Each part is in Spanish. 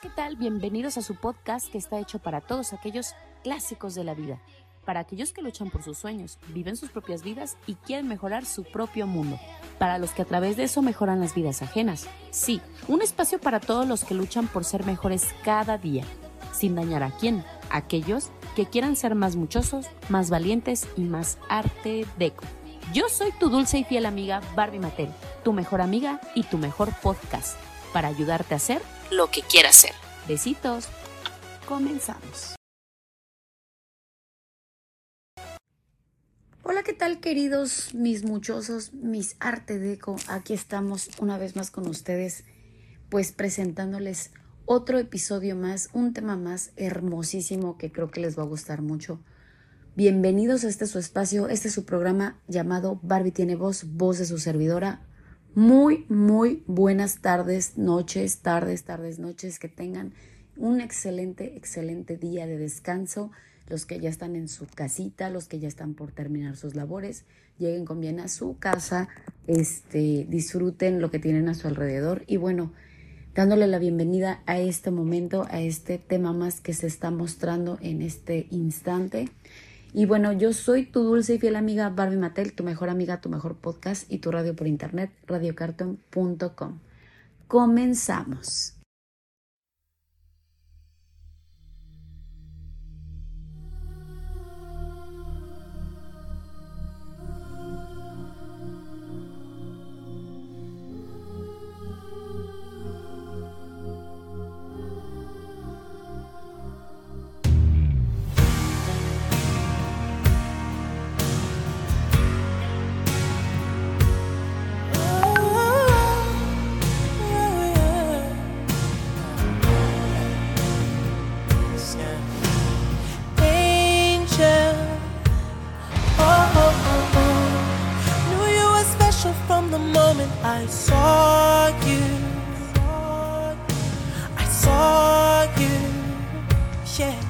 ¿qué tal? Bienvenidos a su podcast que está hecho para todos aquellos clásicos de la vida, para aquellos que luchan por sus sueños, viven sus propias vidas y quieren mejorar su propio mundo, para los que a través de eso mejoran las vidas ajenas. Sí, un espacio para todos los que luchan por ser mejores cada día, sin dañar a quién, aquellos que quieran ser más muchosos, más valientes y más arte deco. Yo soy tu dulce y fiel amiga Barbie Mattel, tu mejor amiga y tu mejor podcast, para ayudarte a hacer lo que quieras ser. Besitos. Comenzamos. Hola, ¿qué tal queridos mis muchosos, mis arte deco? Aquí estamos una vez más con ustedes, pues presentándoles otro episodio más, un tema más hermosísimo que creo que les va a gustar mucho. Bienvenidos a este su espacio, este es su programa llamado Barbie tiene voz, voz de su servidora, muy, muy buenas tardes, noches, tardes, tardes, noches, que tengan un excelente, excelente día de descanso. Los que ya están en su casita, los que ya están por terminar sus labores, lleguen con bien a su casa, este, disfruten lo que tienen a su alrededor y bueno, dándole la bienvenida a este momento, a este tema más que se está mostrando en este instante. Y bueno, yo soy tu dulce y fiel amiga Barbie Mattel, tu mejor amiga, tu mejor podcast y tu radio por internet, radiocarton.com. Comenzamos. I saw you. I saw you. Yeah.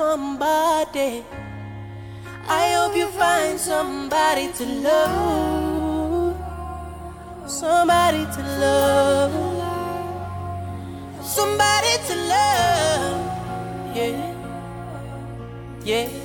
Somebody. I hope you find somebody to love. Somebody to love. Somebody to love. Yeah. Yeah.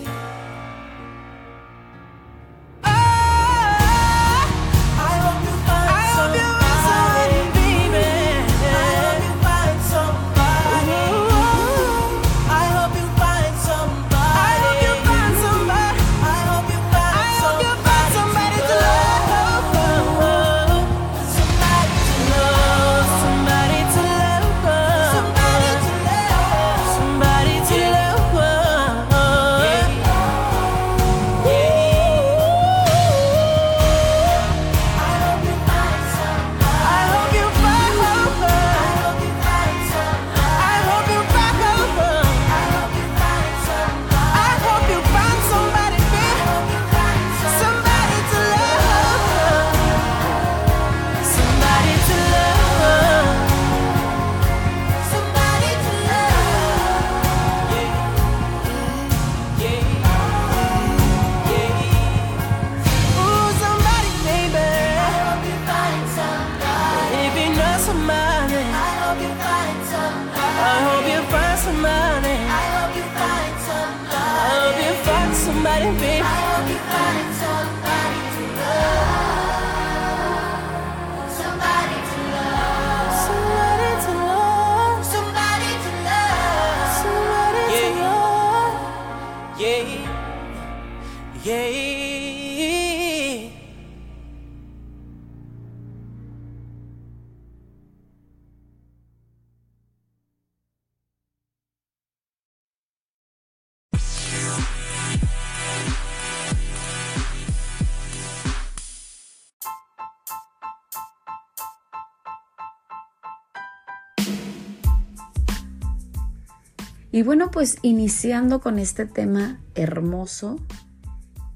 Y bueno, pues iniciando con este tema hermoso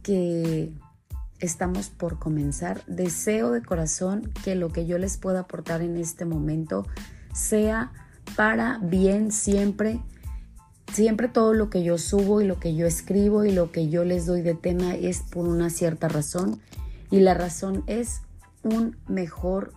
que estamos por comenzar, deseo de corazón que lo que yo les pueda aportar en este momento sea para bien siempre. Siempre todo lo que yo subo y lo que yo escribo y lo que yo les doy de tema es por una cierta razón y la razón es un mejor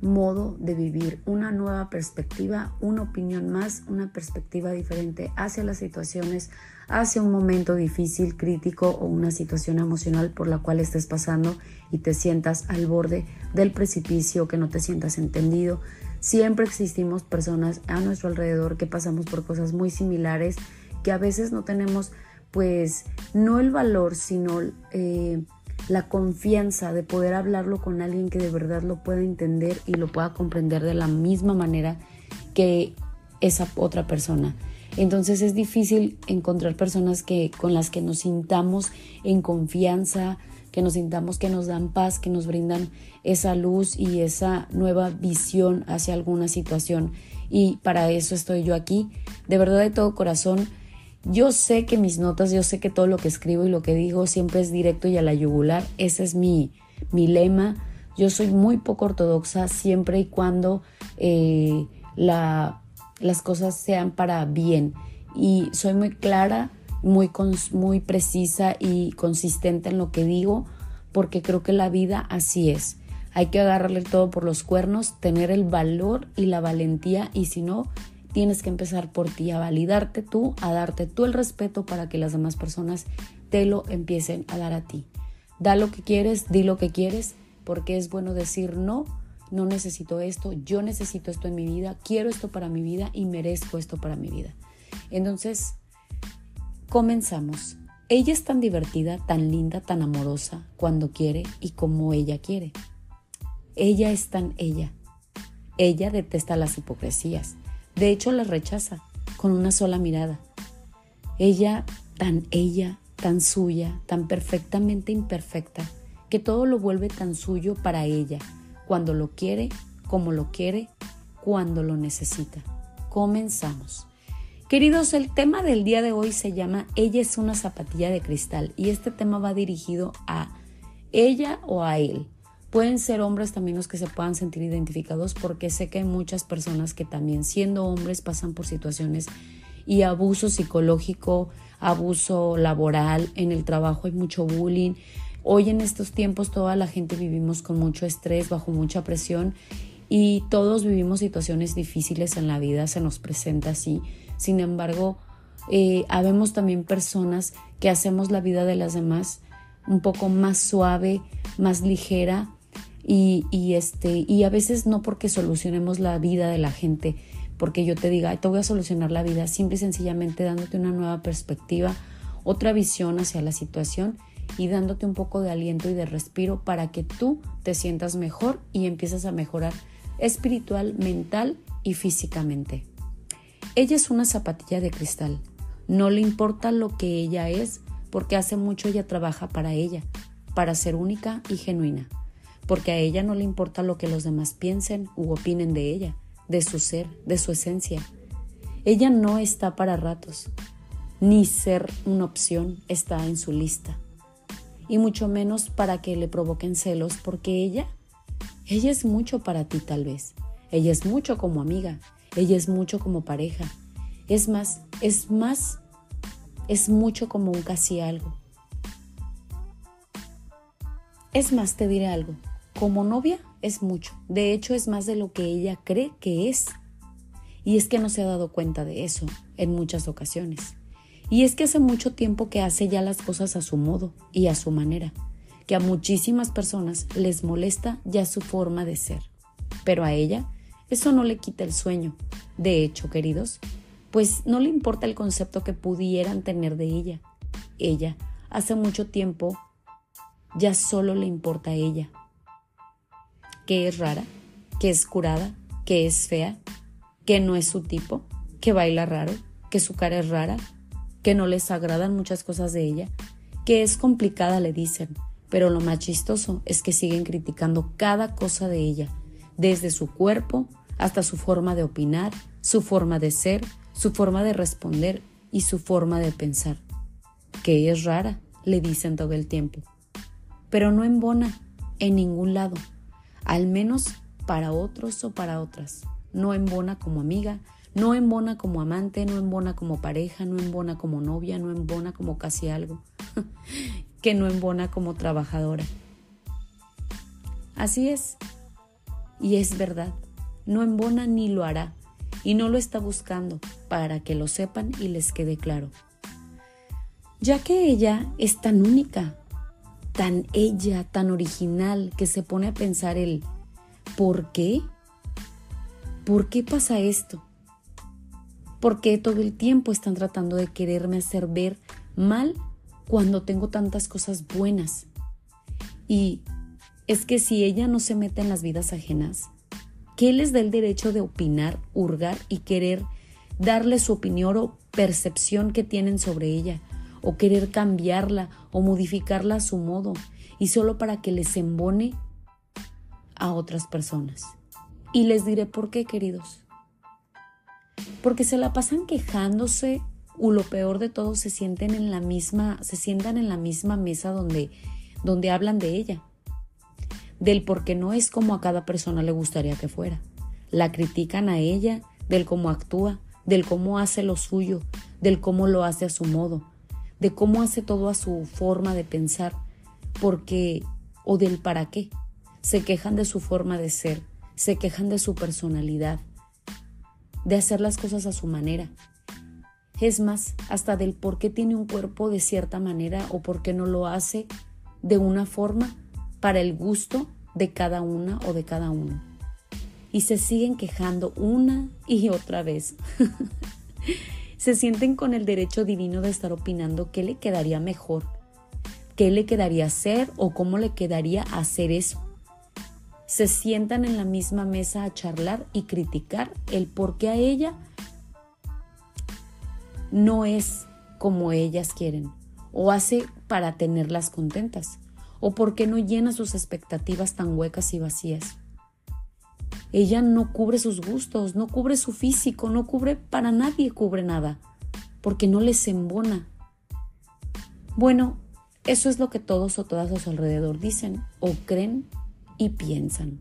modo de vivir, una nueva perspectiva, una opinión más, una perspectiva diferente hacia las situaciones, hacia un momento difícil, crítico o una situación emocional por la cual estés pasando y te sientas al borde del precipicio, que no te sientas entendido. Siempre existimos personas a nuestro alrededor que pasamos por cosas muy similares, que a veces no tenemos pues no el valor, sino... Eh, la confianza de poder hablarlo con alguien que de verdad lo pueda entender y lo pueda comprender de la misma manera que esa otra persona. Entonces es difícil encontrar personas que con las que nos sintamos en confianza, que nos sintamos que nos dan paz, que nos brindan esa luz y esa nueva visión hacia alguna situación. Y para eso estoy yo aquí. De verdad de todo corazón yo sé que mis notas, yo sé que todo lo que escribo y lo que digo siempre es directo y a la yugular. Ese es mi, mi lema. Yo soy muy poco ortodoxa siempre y cuando eh, la, las cosas sean para bien. Y soy muy clara, muy, muy precisa y consistente en lo que digo porque creo que la vida así es. Hay que agarrarle todo por los cuernos, tener el valor y la valentía y si no, tienes que empezar por ti, a validarte tú, a darte tú el respeto para que las demás personas te lo empiecen a dar a ti. Da lo que quieres, di lo que quieres, porque es bueno decir no, no necesito esto, yo necesito esto en mi vida, quiero esto para mi vida y merezco esto para mi vida. Entonces, comenzamos. Ella es tan divertida, tan linda, tan amorosa, cuando quiere y como ella quiere. Ella es tan ella. Ella detesta las hipocresías. De hecho, las rechaza con una sola mirada. Ella, tan ella, tan suya, tan perfectamente imperfecta, que todo lo vuelve tan suyo para ella, cuando lo quiere, como lo quiere, cuando lo necesita. Comenzamos. Queridos, el tema del día de hoy se llama Ella es una zapatilla de cristal y este tema va dirigido a ella o a él. Pueden ser hombres también los que se puedan sentir identificados porque sé que hay muchas personas que también siendo hombres pasan por situaciones y abuso psicológico, abuso laboral, en el trabajo hay mucho bullying. Hoy en estos tiempos toda la gente vivimos con mucho estrés, bajo mucha presión y todos vivimos situaciones difíciles en la vida, se nos presenta así. Sin embargo, eh, habemos también personas que hacemos la vida de las demás un poco más suave, más ligera y, este, y a veces no porque solucionemos la vida de la gente, porque yo te diga, te voy a solucionar la vida, simple y sencillamente dándote una nueva perspectiva, otra visión hacia la situación y dándote un poco de aliento y de respiro para que tú te sientas mejor y empieces a mejorar espiritual, mental y físicamente. Ella es una zapatilla de cristal. No le importa lo que ella es porque hace mucho ella trabaja para ella, para ser única y genuina, porque a ella no le importa lo que los demás piensen u opinen de ella, de su ser, de su esencia. Ella no está para ratos, ni ser una opción está en su lista, y mucho menos para que le provoquen celos, porque ella ella es mucho para ti tal vez. Ella es mucho como amiga. Ella es mucho como pareja. Es más, es más, es mucho como un casi algo. Es más, te diré algo. Como novia es mucho. De hecho, es más de lo que ella cree que es. Y es que no se ha dado cuenta de eso en muchas ocasiones. Y es que hace mucho tiempo que hace ya las cosas a su modo y a su manera que a muchísimas personas les molesta ya su forma de ser. Pero a ella eso no le quita el sueño. De hecho, queridos, pues no le importa el concepto que pudieran tener de ella. Ella, hace mucho tiempo, ya solo le importa a ella. Que es rara, que es curada, que es fea, que no es su tipo, que baila raro, que su cara es rara, que no les agradan muchas cosas de ella, que es complicada, le dicen, pero lo más chistoso es que siguen criticando cada cosa de ella, desde su cuerpo hasta su forma de opinar, su forma de ser, su forma de responder y su forma de pensar. Que es rara, le dicen todo el tiempo. Pero no embona en ningún lado, al menos para otros o para otras. No embona como amiga, no embona como amante, no embona como pareja, no embona como novia, no embona como casi algo. que no embona como trabajadora. Así es. Y es verdad, no embona ni lo hará, y no lo está buscando, para que lo sepan y les quede claro. Ya que ella es tan única, tan ella, tan original, que se pone a pensar el ¿por qué? ¿Por qué pasa esto? ¿Por qué todo el tiempo están tratando de quererme hacer ver mal cuando tengo tantas cosas buenas. Y es que si ella no se mete en las vidas ajenas, ¿qué les da el derecho de opinar, hurgar y querer darle su opinión o percepción que tienen sobre ella? O querer cambiarla o modificarla a su modo y solo para que les embone a otras personas. Y les diré por qué, queridos. Porque se la pasan quejándose o lo peor de todo se sienten en la misma, se sientan en la misma mesa donde, donde hablan de ella, del por qué no es como a cada persona le gustaría que fuera. La critican a ella, del cómo actúa, del cómo hace lo suyo, del cómo lo hace a su modo, de cómo hace todo a su forma de pensar, porque o del para qué. Se quejan de su forma de ser, se quejan de su personalidad, de hacer las cosas a su manera, es más, hasta del por qué tiene un cuerpo de cierta manera o por qué no lo hace de una forma para el gusto de cada una o de cada uno. Y se siguen quejando una y otra vez. se sienten con el derecho divino de estar opinando qué le quedaría mejor, qué le quedaría hacer o cómo le quedaría hacer eso. Se sientan en la misma mesa a charlar y criticar el por qué a ella no es como ellas quieren o hace para tenerlas contentas o por qué no llena sus expectativas tan huecas y vacías. Ella no cubre sus gustos, no cubre su físico, no cubre para nadie, cubre nada, porque no les embona. Bueno, eso es lo que todos o todas a su alrededor dicen o creen y piensan.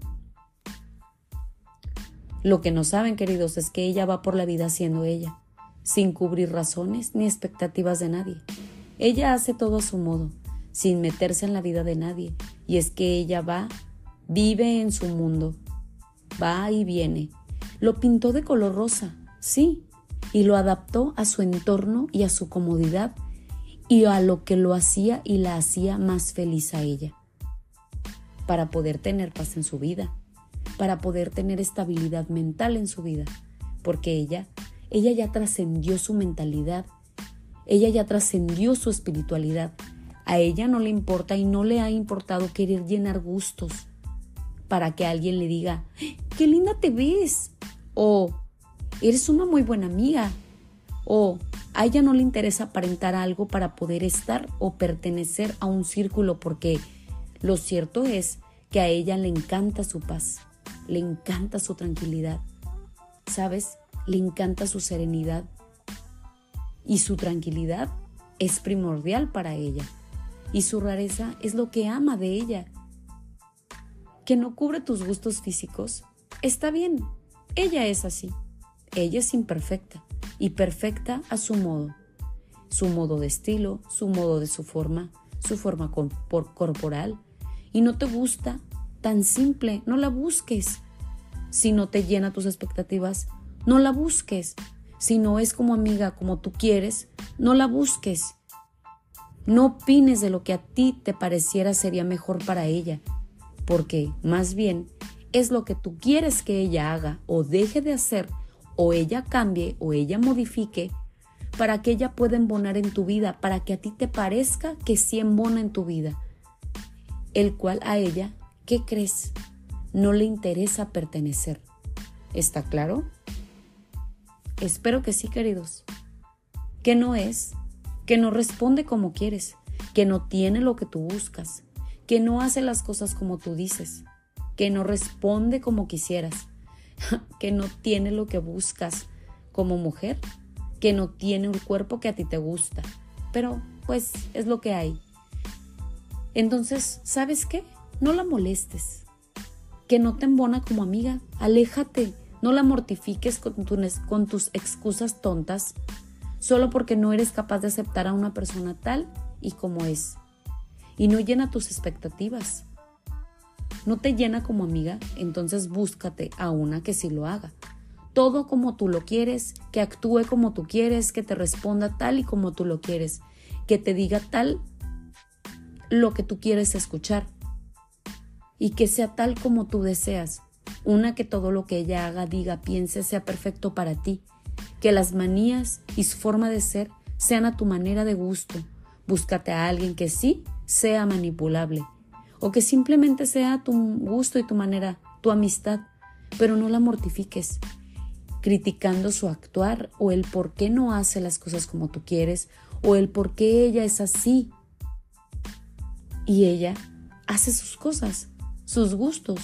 Lo que no saben, queridos, es que ella va por la vida siendo ella, sin cubrir razones ni expectativas de nadie. Ella hace todo a su modo, sin meterse en la vida de nadie, y es que ella va, vive en su mundo, va y viene. Lo pintó de color rosa, sí, y lo adaptó a su entorno y a su comodidad y a lo que lo hacía y la hacía más feliz a ella, para poder tener paz en su vida, para poder tener estabilidad mental en su vida, porque ella, ella ya trascendió su mentalidad, ella ya trascendió su espiritualidad, a ella no le importa y no le ha importado querer llenar gustos, para que alguien le diga, qué linda te ves, o eres una muy buena amiga, o a ella no le interesa aparentar algo para poder estar o pertenecer a un círculo porque lo cierto es que a ella le encanta su paz, le encanta su tranquilidad, ¿sabes? Le encanta su serenidad y su tranquilidad es primordial para ella. Y su rareza es lo que ama de ella que no cubre tus gustos físicos, está bien. Ella es así. Ella es imperfecta y perfecta a su modo. Su modo de estilo, su modo de su forma, su forma corporal. Y no te gusta, tan simple, no la busques. Si no te llena tus expectativas, no la busques. Si no es como amiga como tú quieres, no la busques. No opines de lo que a ti te pareciera sería mejor para ella porque más bien es lo que tú quieres que ella haga o deje de hacer o ella cambie o ella modifique para que ella pueda embonar en tu vida, para que a ti te parezca que sí embona en tu vida, el cual a ella, ¿qué crees? No le interesa pertenecer. ¿Está claro? Espero que sí, queridos. Que no es, que no responde como quieres, que no tiene lo que tú buscas, que no hace las cosas como tú dices, que no responde como quisieras, que no tiene lo que buscas como mujer, que no tiene un cuerpo que a ti te gusta. Pero pues es lo que hay. Entonces, ¿sabes qué? No la molestes. Que no te embona como amiga. Aléjate. No la mortifiques con, tus excusas tontas solo porque no eres capaz de aceptar a una persona tal y como es y no llena tus expectativas. No te llena como amiga, entonces búscate a una que sí lo haga. Todo como tú lo quieres, que actúe como tú quieres, que te responda tal y como tú lo quieres, que te diga tal lo que tú quieres escuchar y que sea tal como tú deseas. Una que todo lo que ella haga, diga, piense, sea perfecto para ti. Que las manías y su forma de ser sean a tu manera de gusto. Búscate a alguien que sí sea manipulable o que simplemente sea tu gusto y tu manera, tu amistad, pero no la mortifiques criticando su actuar o el por qué no hace las cosas como tú quieres o el por qué ella es así. Y ella hace sus cosas, sus gustos,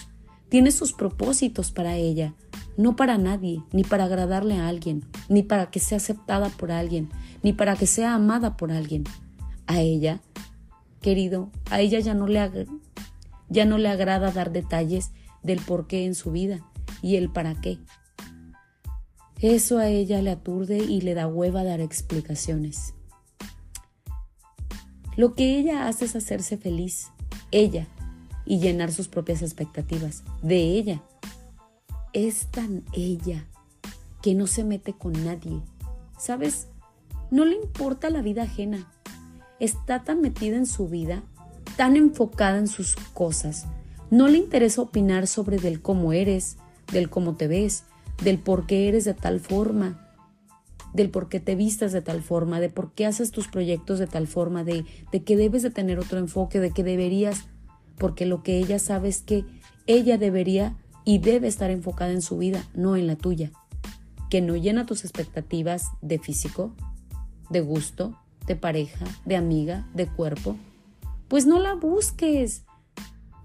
tiene sus propósitos para ella, no para nadie, ni para agradarle a alguien, ni para que sea aceptada por alguien, ni para que sea amada por alguien. A ella querido, a ella ya no le, ya no le agrada dar detalles del por qué en su vida y el para qué. Eso a ella le aturde y le da hueva dar explicaciones. Lo que ella hace es hacerse feliz, ella, y llenar sus propias expectativas de ella. Es tan ella que no se mete con nadie. ¿Sabes? No le importa la vida ajena está tan metida en su vida, tan enfocada en sus cosas, no le interesa opinar sobre del cómo eres, del cómo te ves, del por qué eres de tal forma. del por qué te vistas de tal forma, de por qué haces tus proyectos de tal forma, de, de que debes de tener otro enfoque, de que deberías, porque lo que ella sabe es que ella debería y debe estar enfocada en su vida, no en la tuya, que no llena tus expectativas de físico, de gusto, de pareja, de amiga, de cuerpo, pues no la busques,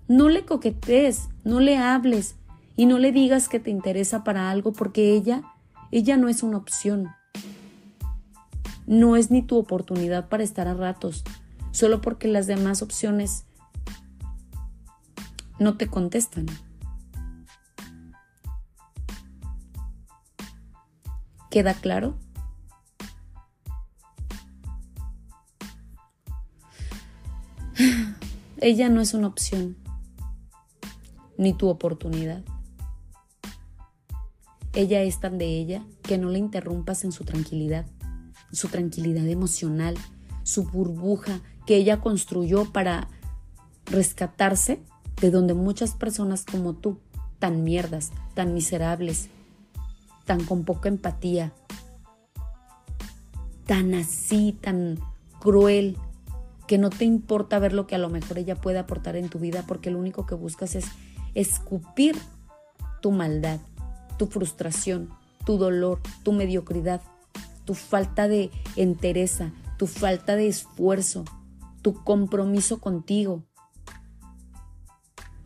no le coquetes, no le hables y no le digas que te interesa para algo porque ella, ella no es una opción. No es ni tu oportunidad para estar a ratos, solo porque las demás opciones no te contestan. ¿Queda claro? Ella no es una opción, ni tu oportunidad. Ella es tan de ella que no le interrumpas en su tranquilidad, su tranquilidad emocional, su burbuja que ella construyó para rescatarse de donde muchas personas como tú, tan mierdas, tan miserables, tan con poca empatía, tan así, tan cruel, que no te importa ver lo que a lo mejor ella puede aportar en tu vida porque lo único que buscas es escupir tu maldad, tu frustración, tu dolor, tu mediocridad, tu falta de entereza, tu falta de esfuerzo, tu compromiso contigo.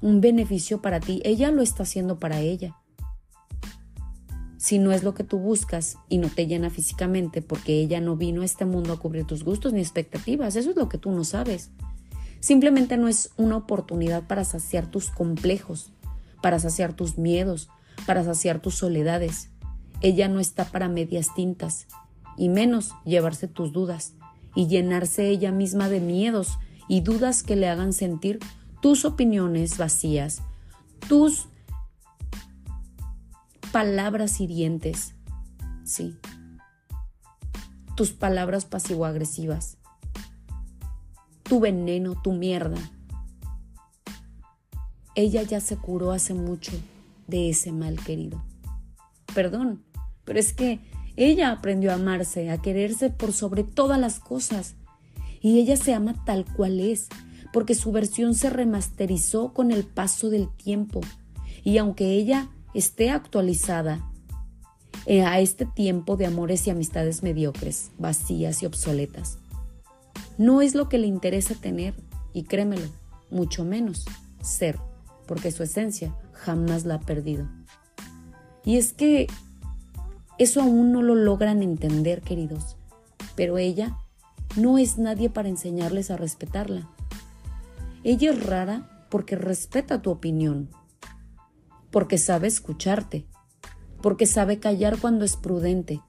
Un beneficio para ti. Ella lo está haciendo para ella si no es lo que tú buscas y no te llena físicamente porque ella no vino a este mundo a cubrir tus gustos ni expectativas, eso es lo que tú no sabes. Simplemente no es una oportunidad para saciar tus complejos, para saciar tus miedos, para saciar tus soledades. Ella no está para medias tintas, y menos llevarse tus dudas y llenarse ella misma de miedos y dudas que le hagan sentir tus opiniones vacías, tus palabras hirientes, sí. Tus palabras pasivo-agresivas. Tu veneno, tu mierda. Ella ya se curó hace mucho de ese mal querido. Perdón, pero es que ella aprendió a amarse, a quererse por sobre todas las cosas. Y ella se ama tal cual es, porque su versión se remasterizó con el paso del tiempo. Y aunque ella esté actualizada eh, a este tiempo de amores y amistades mediocres, vacías y obsoletas. No es lo que le interesa tener, y créemelo, mucho menos ser, porque su esencia jamás la ha perdido. Y es que eso aún no lo logran entender, queridos, pero ella no es nadie para enseñarles a respetarla. Ella es rara porque respeta tu opinión, porque sabe escucharte, porque sabe callar cuando es prudente,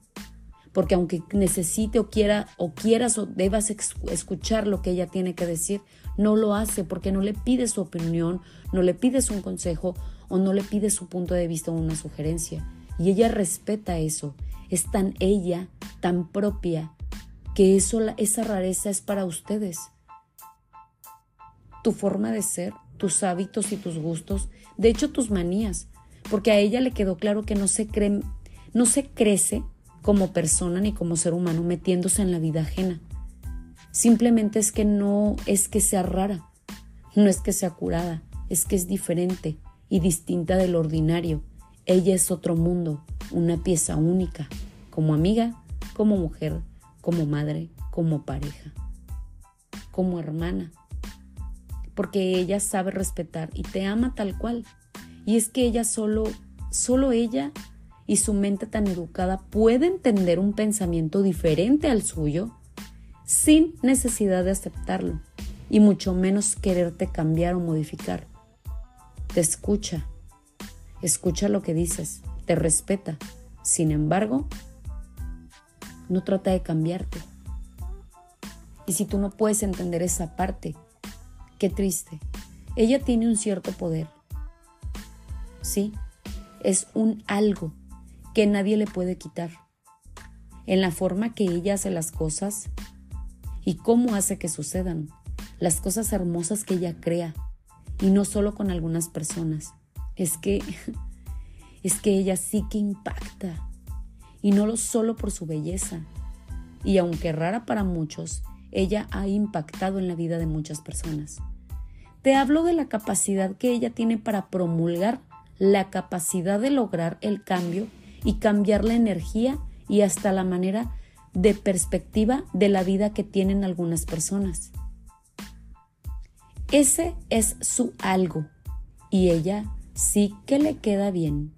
porque aunque necesite o quiera o quieras o debas escuchar lo que ella tiene que decir, no lo hace porque no le pides su opinión, no le pides un consejo o no le pides su punto de vista o una sugerencia. Y ella respeta eso, es tan ella, tan propia, que eso, esa rareza es para ustedes. Tu forma de ser tus hábitos y tus gustos, de hecho tus manías, porque a ella le quedó claro que no se, cree, no se crece como persona ni como ser humano metiéndose en la vida ajena. Simplemente es que no es que sea rara, no es que sea curada, es que es diferente y distinta del ordinario. Ella es otro mundo, una pieza única, como amiga, como mujer, como madre, como pareja, como hermana, porque ella sabe respetar y te ama tal cual. Y es que ella solo, solo ella y su mente tan educada puede entender un pensamiento diferente al suyo sin necesidad de aceptarlo y mucho menos quererte cambiar o modificar. Te escucha, escucha lo que dices, te respeta. Sin embargo, no trata de cambiarte. Y si tú no puedes entender esa parte, Qué triste. Ella tiene un cierto poder. Sí, es un algo que nadie le puede quitar. En la forma que ella hace las cosas y cómo hace que sucedan. Las cosas hermosas que ella crea. Y no solo con algunas personas. Es que, es que ella sí que impacta. y no solo por su belleza. Y aunque rara para muchos, ella ha impactado en la vida de muchas personas. Te hablo de la capacidad que ella tiene para promulgar, la capacidad de lograr el cambio y cambiar la energía y hasta la manera de perspectiva de la vida que tienen algunas personas. Ese es su algo y ella sí que le queda bien.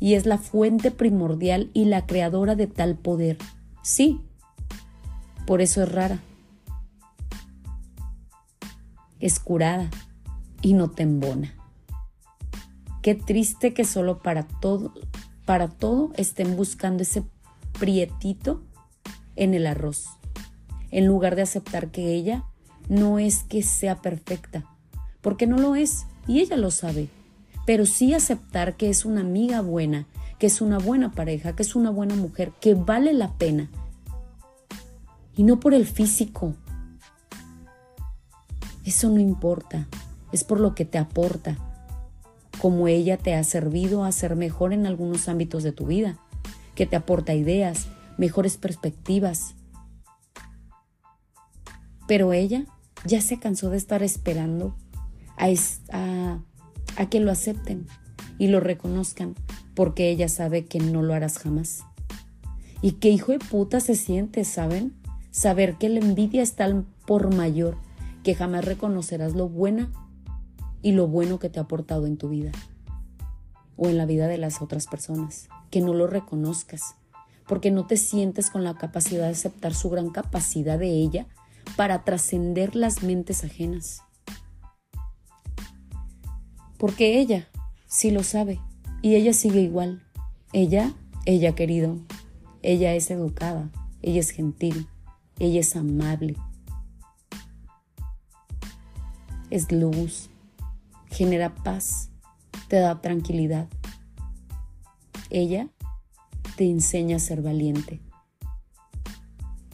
Y es la fuente primordial y la creadora de tal poder. Sí, por eso es rara. Es curada y no te embona. Qué triste que solo para todo, para todo estén buscando ese prietito en el arroz, en lugar de aceptar que ella no es que sea perfecta, porque no lo es, y ella lo sabe, pero sí aceptar que es una amiga buena, que es una buena pareja, que es una buena mujer, que vale la pena, y no por el físico. Eso no importa, es por lo que te aporta, como ella te ha servido a ser mejor en algunos ámbitos de tu vida, que te aporta ideas, mejores perspectivas. Pero ella ya se cansó de estar esperando a, a, que lo acepten y lo reconozcan, porque ella sabe que no lo harás jamás. Y qué hijo de puta se siente, ¿saben? Saber que la envidia está por mayor, que jamás reconocerás lo buena y lo bueno que te ha aportado en tu vida o en la vida de las otras personas, que no lo reconozcas, porque no te sientes con la capacidad de aceptar su gran capacidad de ella para trascender las mentes ajenas. Porque ella sí lo sabe y ella sigue igual. Ella, ella querido, ella es educada, ella es gentil, ella es amable, es luz, genera paz, te da tranquilidad. Ella te enseña a ser valiente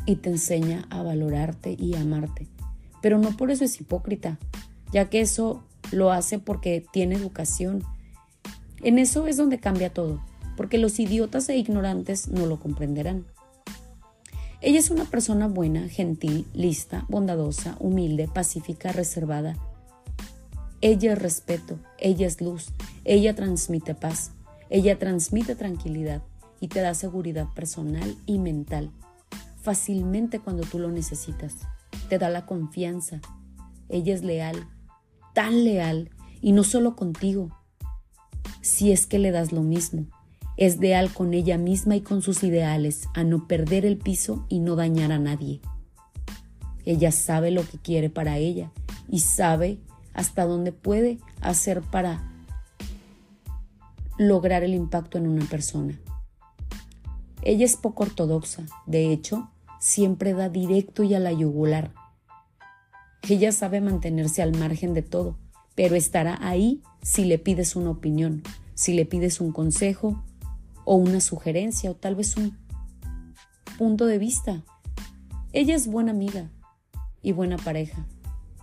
y te enseña a valorarte y amarte. Pero no por eso es hipócrita, ya que eso lo hace porque tiene educación. En eso es donde cambia todo, porque los idiotas e ignorantes no lo comprenderán. Ella es una persona buena, gentil, lista, bondadosa, humilde, pacífica, reservada. Ella es respeto, ella es luz, ella transmite paz, ella transmite tranquilidad y te da seguridad personal y mental fácilmente cuando tú lo necesitas. Te da la confianza. Ella es leal, tan leal, y no solo contigo, si es que le das lo mismo. Es leal con ella misma y con sus ideales, a no perder el piso y no dañar a nadie. Ella sabe lo que quiere para ella y sabe hasta dónde puede hacer para lograr el impacto en una persona. Ella es poco ortodoxa, de hecho, siempre da directo y a la yugular. Ella sabe mantenerse al margen de todo, pero estará ahí si le pides una opinión, si le pides un consejo o una sugerencia o tal vez un punto de vista. Ella es buena amiga y buena pareja.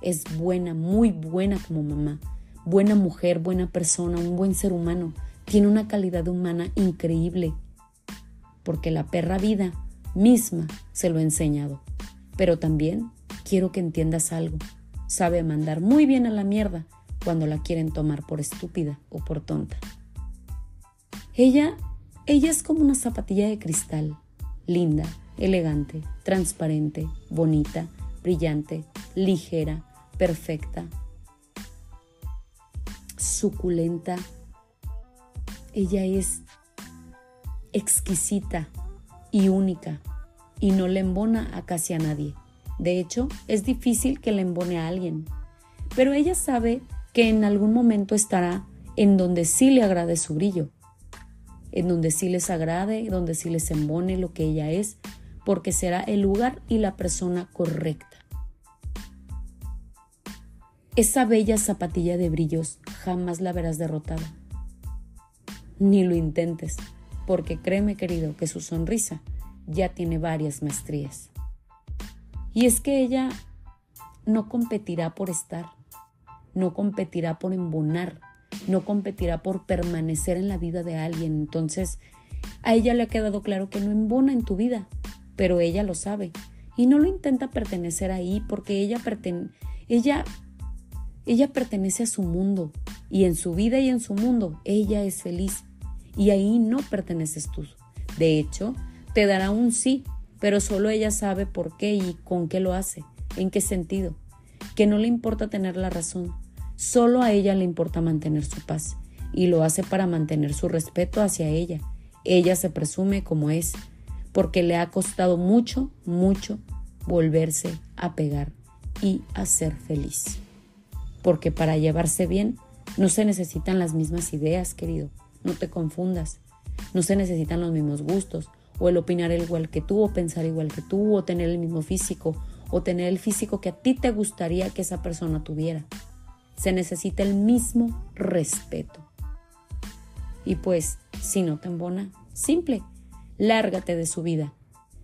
Es buena, muy buena como mamá, buena mujer, buena persona, un buen ser humano. Tiene una calidad humana increíble porque la perra vida misma se lo he enseñado. Pero también quiero que entiendas algo. Sabe mandar muy bien a la mierda cuando la quieren tomar por estúpida o por tonta. Ella, ella es como una zapatilla de cristal, linda, elegante, transparente, bonita, brillante, ligera, perfecta, suculenta. Ella es exquisita y única y no le embona a casi a nadie. De hecho, es difícil que le embone a alguien. Pero ella sabe que en algún momento estará en donde sí le agrade su brillo, en donde sí les agrade, donde sí les embone lo que ella es, porque será el lugar y la persona correcta. Esa bella zapatilla de brillos jamás la verás derrotada. Ni lo intentes porque créeme querido que su sonrisa ya tiene varias maestrías. Y es que ella no competirá por estar, no competirá por embonar, no competirá por permanecer en la vida de alguien. Entonces, A ella le ha quedado claro que no embona en tu vida, pero ella lo sabe. Y no lo intenta pertenecer ahí porque ella, ella, ella pertenece a su mundo. Y en su vida y en su mundo ella es feliz. Y ahí no perteneces tú. De hecho, te dará un sí, pero solo ella sabe por qué y con qué lo hace, en qué sentido, que no le importa tener la razón, solo a ella le importa mantener su paz y lo hace para mantener su respeto hacia ella. Ella se presume como es, porque le ha costado mucho, mucho volverse a pegar y a ser feliz. Porque para llevarse bien no se necesitan las mismas ideas, querido, no te confundas. No se necesitan los mismos gustos, o el opinar igual que tú, o pensar igual que tú, o tener el mismo físico, o tener el físico que a ti te gustaría que esa persona tuviera. Se necesita el mismo respeto. Y pues, si no te embona, simple, lárgate de su vida.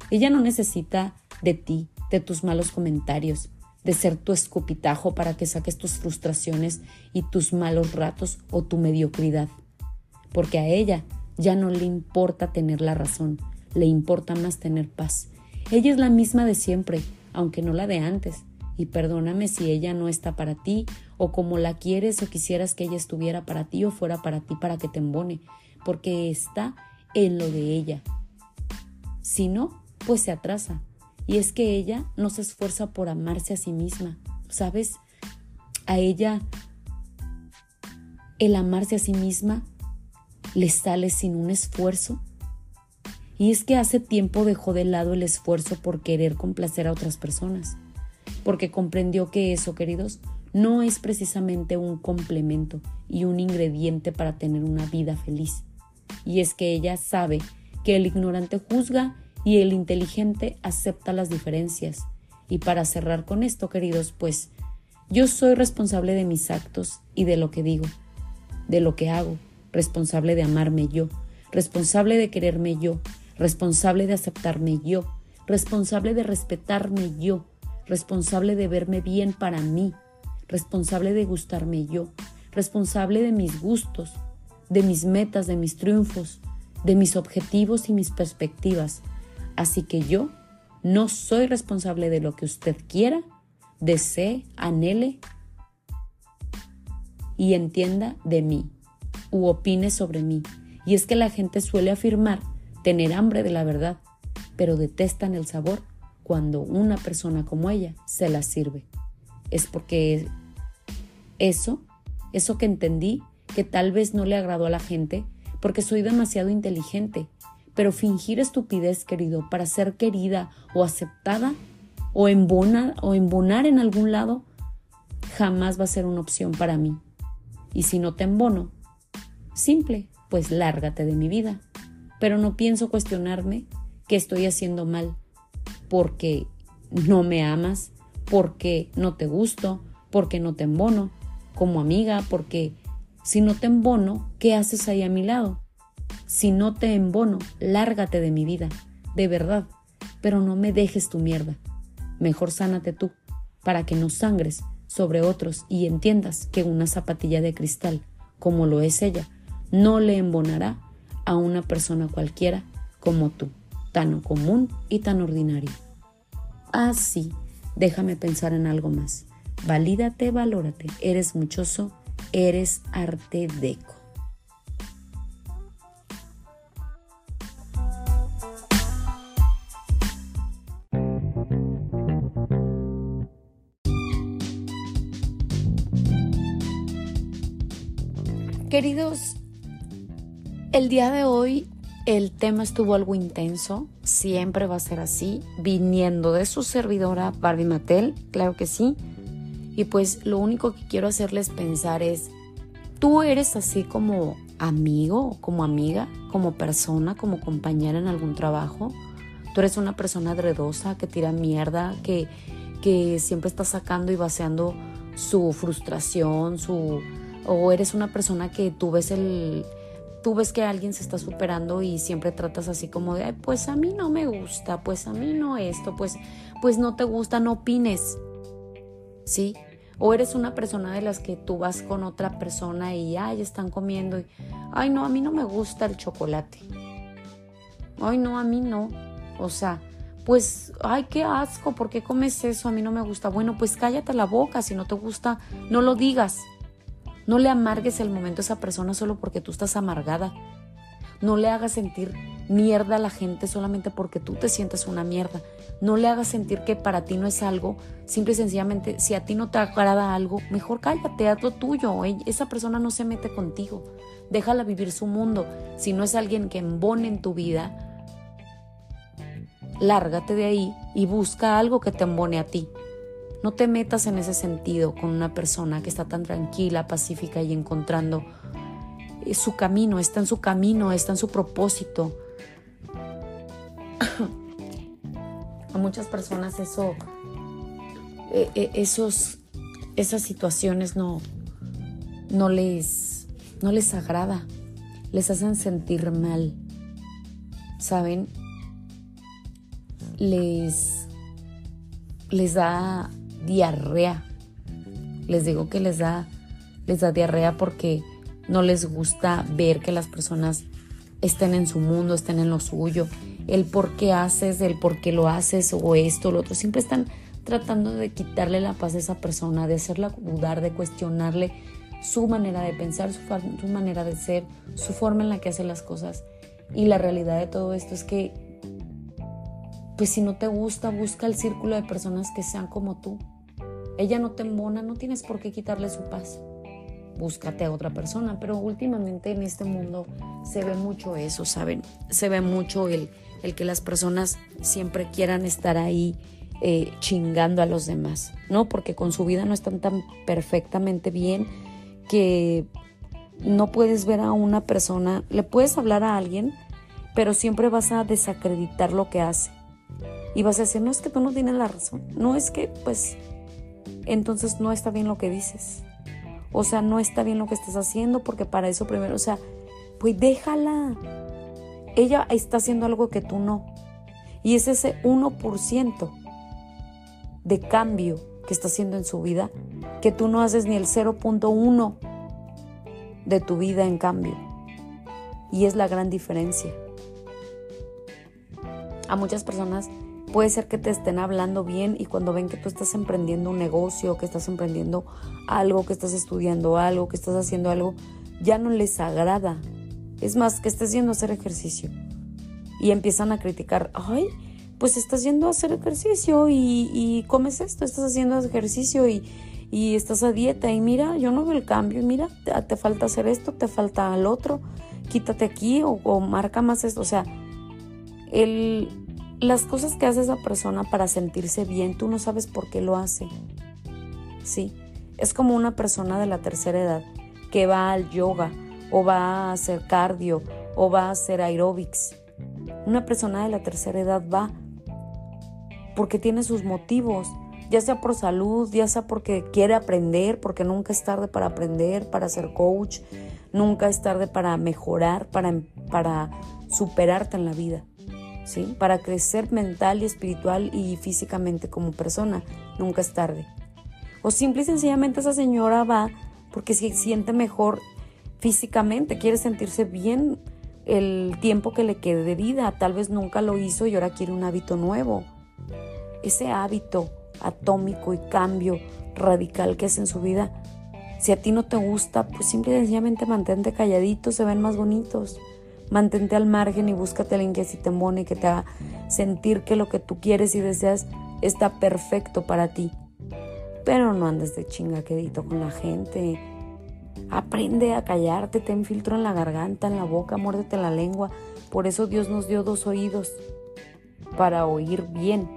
Ella no necesita de ti, de tus malos comentarios, de ser tu escupitajo para que saques tus frustraciones y tus malos ratos o tu mediocridad. Porque a ella ya no le importa tener la razón, le importa más tener paz. Ella es la misma de siempre, aunque no la de antes. Y perdóname si ella no está para ti, o como la quieres o quisieras que ella estuviera para ti o fuera para ti para que te embone, porque está en lo de ella. Si no, pues se atrasa. Y es que ella no se esfuerza por amarse a sí misma, ¿sabes? A ella el amarse a sí misma le sale sin un esfuerzo. Y es que hace tiempo dejó de lado el esfuerzo por querer complacer a otras personas, porque comprendió que eso, queridos, no es precisamente un complemento y un ingrediente para tener una vida feliz. Y es que ella sabe que el ignorante juzga y el inteligente acepta las diferencias. Y para cerrar con esto, queridos, pues yo soy responsable de mis actos y de lo que digo, de lo que hago, responsable de amarme yo, responsable de quererme yo, responsable de aceptarme yo, responsable de respetarme yo, responsable de verme bien para mí, responsable de gustarme yo, responsable de mis gustos, de mis metas, de mis triunfos, de mis objetivos y mis perspectivas. Así que yo no soy responsable de lo que usted quiera, desee, anhele y entienda de mí u opine sobre mí. Y es que la gente suele afirmar tener hambre de la verdad, pero detestan el sabor cuando una persona como ella se la sirve. Es porque eso, eso que entendí, que tal vez no le agradó a la gente, porque soy demasiado inteligente, pero fingir estupidez, querido, para ser querida o aceptada o embonar, o embonar en algún lado, jamás va a ser una opción para mí. Y si no te embono, Simple, pues lárgate de mi vida. Pero no pienso cuestionarme que estoy haciendo mal, porque no me amas, porque no te gusto, porque no te embono como amiga, porque si no te embono, ¿qué haces ahí a mi lado? Si no te embono, lárgate de mi vida, de verdad, pero no me dejes tu mierda. Mejor sánate tú, para que no sangres sobre otros y entiendas que una zapatilla de cristal, como lo es ella, no le embonará a una persona cualquiera como tú, tan común y tan ordinario. Así, déjame pensar en algo más. Valídate, valórate. Eres muchoso, eres arte deco. Queridos el día de hoy el tema estuvo algo intenso, siempre va a ser así, viniendo de su servidora Barbie Mattel, claro que sí. Y pues lo único que quiero hacerles pensar es, ¿tú eres así como amigo, como amiga, como persona, como compañera en algún trabajo? ¿Tú eres una persona dredosa que tira mierda, que, que siempre está sacando y vaciando su frustración, su... o eres una persona que tú ves el tú ves que alguien se está superando y siempre tratas así como de, pues a mí no me gusta, pues a mí no esto, pues, pues no te gusta, no opines. ¿Sí? O eres una persona de las que tú vas con otra persona y, ay, están comiendo y, ay, no, a mí no me gusta el chocolate. Ay, no, a mí no. O sea, pues, ay, qué asco, ¿por qué comes eso? A mí no me gusta. Bueno, pues cállate la boca, si no te gusta, no lo digas. No le amargues el momento a esa persona solo porque tú estás amargada. No le hagas sentir mierda a la gente solamente porque tú te sientes una mierda. No le hagas sentir que para ti no es algo. Simple y sencillamente, si a ti no te agrada algo, mejor cállate, haz lo tuyo. Esa persona no se mete contigo. Déjala vivir su mundo. Si no es alguien que embone en tu vida, lárgate de ahí y busca algo que te embone a ti. No te metas en ese sentido con una persona que está tan tranquila, pacífica y encontrando eh, su camino, está en su camino, está en su propósito. a muchas personas eso, eh, eh, esos, esas situaciones no, no les, no les agrada, les hacen sentir mal, ¿saben? Les, les da diarrea. Les digo que les da, les da diarrea porque no les gusta ver que las personas estén en su mundo, estén en lo suyo. El por qué haces, el por qué lo haces o esto, lo otro. Siempre están tratando de quitarle la paz a esa persona, de hacerla dudar, de cuestionarle su manera de pensar, su, su manera de ser, su forma en la que hace las cosas. Y la realidad de todo esto es que, pues si no te gusta, busca el círculo de personas que sean como tú ella no te embona, no tienes por qué quitarle su paz. Búscate a otra persona, pero últimamente en este mundo se ve mucho eso, ¿saben? Se ve mucho el, el que las personas siempre quieran estar ahí eh, chingando a los demás, ¿no? Porque con su vida no están tan perfectamente bien que no puedes ver a una persona, le puedes hablar a alguien, pero siempre vas a desacreditar lo que hace. Y vas a decir, no es que tú no tienes la razón, no es que, pues, entonces no está bien lo que dices. O sea, no está bien lo que estás haciendo porque para eso primero, o sea, pues déjala. Ella está haciendo algo que tú no. Y es ese 1% de cambio que está haciendo en su vida que tú no haces ni el 0.1 de tu vida en cambio. Y es la gran diferencia. A muchas personas Puede ser que te estén hablando bien y cuando ven que tú estás emprendiendo un negocio, que estás emprendiendo algo, que estás estudiando algo, que estás haciendo algo, ya no les agrada. Es más, que estés yendo a hacer ejercicio. Y empiezan a criticar, ay, pues estás yendo a hacer ejercicio y, comes esto, estás haciendo ejercicio y, estás a dieta y mira, yo no veo el cambio, mira, te, falta hacer esto, te falta al otro, quítate aquí o, o marca más esto. O sea, el, las cosas que hace esa persona para sentirse bien, tú no sabes por qué lo hace. Sí, es como una persona de la tercera edad que va al yoga o va a hacer cardio o va a hacer aerobics. Una persona de la tercera edad va porque tiene sus motivos, ya sea por salud, ya sea porque quiere aprender, porque nunca es tarde para aprender, para ser coach, nunca es tarde para mejorar, para, para superarte en la vida. Para crecer mental y espiritual y físicamente como persona. Nunca es tarde. O simple y sencillamente esa señora va porque se siente mejor físicamente, quiere sentirse bien el tiempo que le quede de vida. Tal vez nunca lo hizo y ahora quiere un hábito nuevo. Ese hábito atómico y cambio radical que es en su vida, si a ti no te gusta, pues simple y sencillamente mantente calladito, se ven más bonitos. Mantente al margen y búscate a alguien que sí te embone, que te haga sentir que lo que tú quieres y deseas está perfecto para ti. Pero no andes de chingaquedito con la gente. Aprende a callarte, ten filtro en la garganta, en la boca, muérdete la lengua. Por eso Dios nos dio dos oídos para oír bien,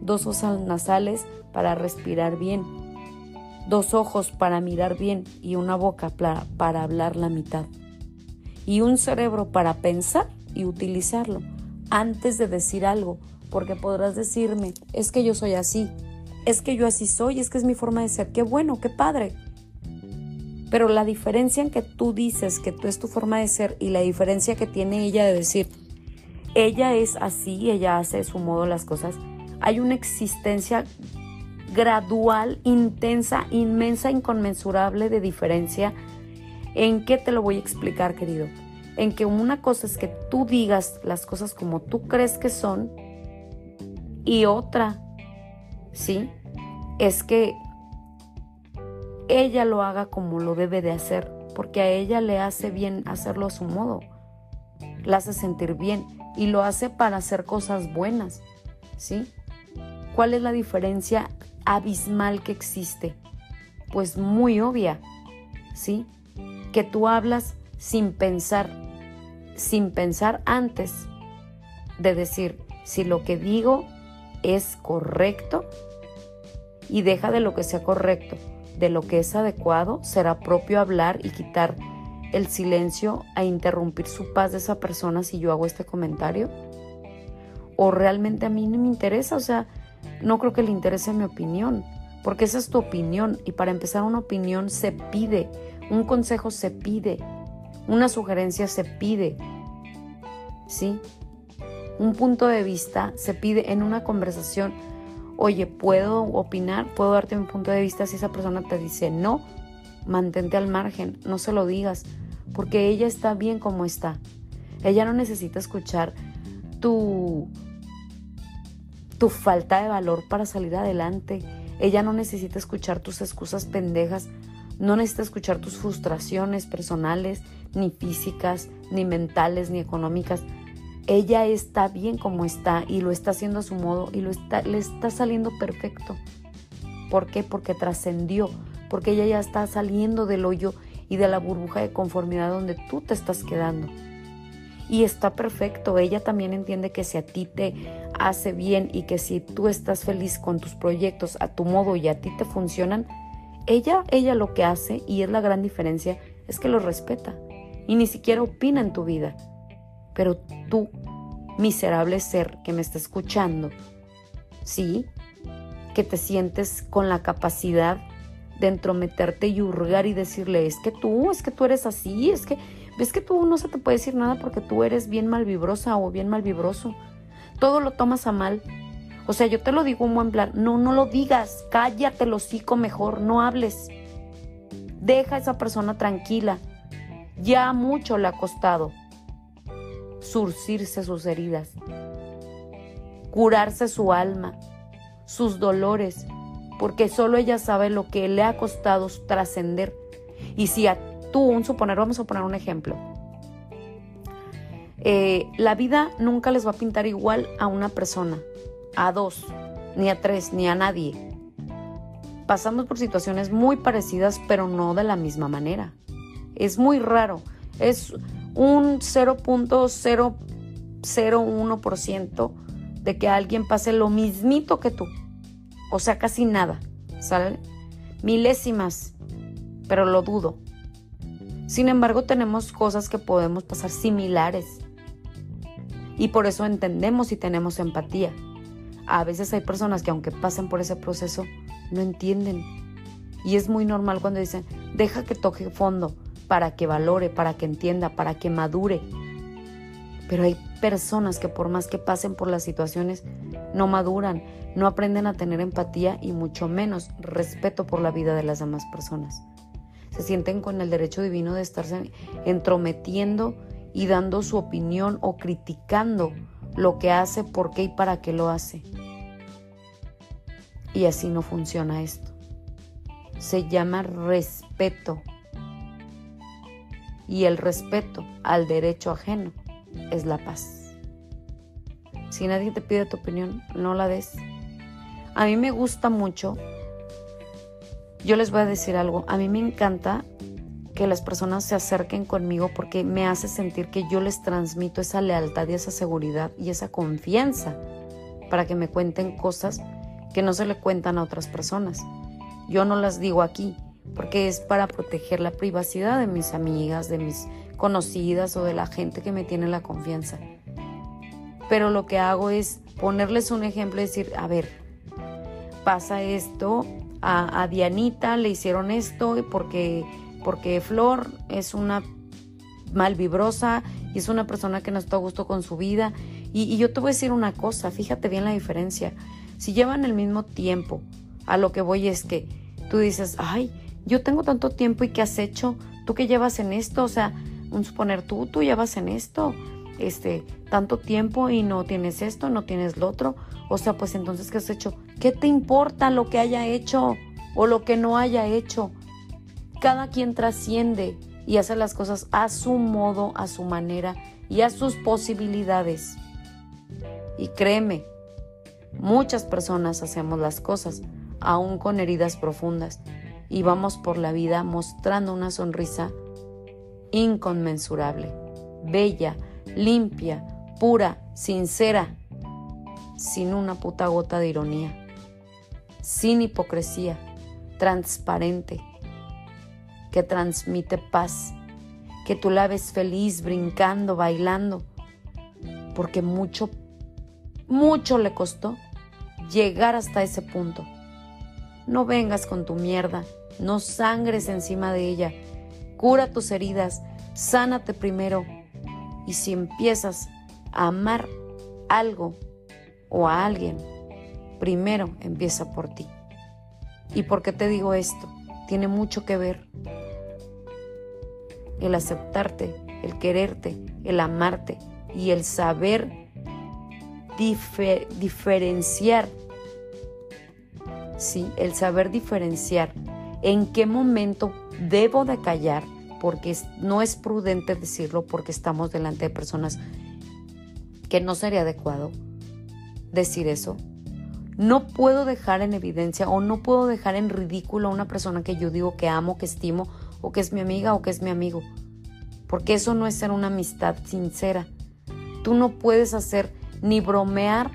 dos osas nasales para respirar bien, dos ojos para mirar bien y una boca para hablar la mitad y un cerebro para pensar y utilizarlo antes de decir algo, porque podrás decirme, es que yo soy así, es que yo así soy, es que es mi forma de ser, qué bueno, qué padre. Pero la diferencia en que tú dices que tú es tu forma de ser y la diferencia que tiene ella de decir, ella es así, ella hace su modo las cosas, hay una existencia gradual, intensa, inmensa, inconmensurable de diferencia ¿En qué te lo voy a explicar, querido? En que una cosa es que tú digas las cosas como tú crees que son y otra, ¿sí? Es que ella lo haga como lo debe de hacer, porque a ella le hace bien hacerlo a su modo, la hace sentir bien y lo hace para hacer cosas buenas, ¿sí? ¿Cuál es la diferencia abismal que existe? Pues muy obvia, ¿sí? Que tú hablas sin pensar, sin pensar antes de decir si lo que digo es correcto y deja de lo que sea correcto, de lo que es adecuado, será propio hablar y quitar el silencio a interrumpir su paz de esa persona si yo hago este comentario. O realmente a mí no me interesa, o sea, no creo que le interese mi opinión, porque esa es tu opinión y para empezar una opinión se pide, un consejo se pide, una sugerencia se pide, ¿sí? Un punto de vista se pide en una conversación. Oye, ¿puedo opinar? ¿Puedo darte un punto de vista si esa persona te dice no? Mantente al margen, no se lo digas, porque ella está bien como está. Ella no necesita escuchar tu tu falta de valor para salir adelante. Ella no necesita escuchar tus excusas pendejas, no necesita escuchar tus frustraciones personales, ni físicas, ni mentales, ni económicas. Ella está bien como está y lo está haciendo a su modo y lo está, le está saliendo perfecto. ¿Por qué? Porque trascendió, porque ella ya está saliendo del hoyo y de la burbuja de conformidad donde tú te estás quedando. Y está perfecto, ella también entiende que si a ti te hace bien y que si tú estás feliz con tus proyectos a tu modo y a ti te funcionan, ella, ella lo que hace, y es la gran diferencia, es que lo respeta y ni siquiera opina en tu vida. Pero tú, miserable ser que me está escuchando, sí, que te sientes con la capacidad de entrometerte y hurgar y decirle, es que tú, es que tú eres así, es que Ves que tú no se te puede decir nada porque tú eres bien malvibrosa o bien malvibroso. Todo lo tomas a mal. O sea, yo te lo digo un buen plan. No, no lo digas. Cállate lo hocico mejor. No hables. Deja a esa persona tranquila. Ya mucho le ha costado surcirse sus heridas, curarse su alma, sus dolores, porque solo ella sabe lo que le ha costado trascender. Y si a tú, un suponer, vamos a poner un ejemplo. Eh, la vida nunca les va a pintar igual a una persona, a dos, ni a tres, ni a nadie. Pasamos por situaciones muy parecidas, pero no de la misma manera. Es muy raro. Es un 0.001% de que alguien pase lo mismito que tú. O sea, casi nada. ¿Sale? Milésimas, pero lo dudo. Sin embargo, tenemos cosas que podemos pasar similares. Y por eso entendemos y tenemos empatía. A veces hay personas que aunque pasen por ese proceso, no entienden. Y es muy normal cuando dicen, deja que toque fondo para que valore, para que entienda, para que madure. Pero hay personas que por más que pasen por las situaciones, no maduran, no aprenden a tener empatía y mucho menos respeto por la vida de las demás personas se sienten con el derecho divino de estarse entrometiendo y dando su opinión o criticando lo que hace, por qué y para qué lo hace. Y así no funciona esto. Se llama respeto. Y el respeto al derecho ajeno es la paz. Si nadie te pide tu opinión, no la des. A mí me gusta mucho yo les voy a decir algo, a mí me encanta que las personas se acerquen conmigo porque me hace sentir que yo les transmito esa lealtad y esa seguridad y esa confianza para que me cuenten cosas que no se le cuentan a otras personas. Yo no las digo aquí porque es para proteger la privacidad de mis amigas, de mis conocidas o de la gente que me tiene la confianza. Pero lo que hago es ponerles un ejemplo y decir, a ver, pasa esto, a, Dianita le hicieron esto porque, porque Flor es una malvibrosa y es una persona que no está a gusto con su vida. Y, y, yo te voy a decir una cosa, fíjate bien la diferencia. Si llevan el mismo tiempo, a lo que voy es que tú dices, ay, yo tengo tanto tiempo y qué has hecho, tú que llevas en esto, o sea, un suponer, tú, tú llevas en esto, este, tanto tiempo y no tienes esto, no tienes lo otro. O sea, pues entonces, ¿qué has hecho? ¿Qué te importa lo que haya hecho o lo que no haya hecho? Cada quien trasciende y hace las cosas a su modo, a su manera y a sus posibilidades. Y créeme, muchas personas hacemos las cosas aún con heridas profundas y vamos por la vida mostrando una sonrisa inconmensurable, bella, limpia, pura, sincera, sin una puta gota de ironía, sin hipocresía, transparente, que transmite paz, que tú la ves feliz, brincando, bailando, porque mucho, mucho le costó llegar hasta ese punto. No vengas con tu mierda, no sangres encima de ella, cura tus heridas, sánate primero y si empiezas a amar algo o a alguien, primero empieza por ti. ¿Y por qué te digo esto? Tiene mucho que ver el aceptarte, el quererte, el amarte y el saber diferenciar. Sí, el saber diferenciar en qué momento debo de callar porque no es prudente decirlo porque estamos delante de personas que no sería adecuado decir eso. No puedo dejar en evidencia o no puedo dejar en ridículo a una persona que yo digo que amo, que estimo o que es mi amiga o que es mi amigo. Porque eso no es ser una amistad sincera. Tú no puedes hacer ni bromear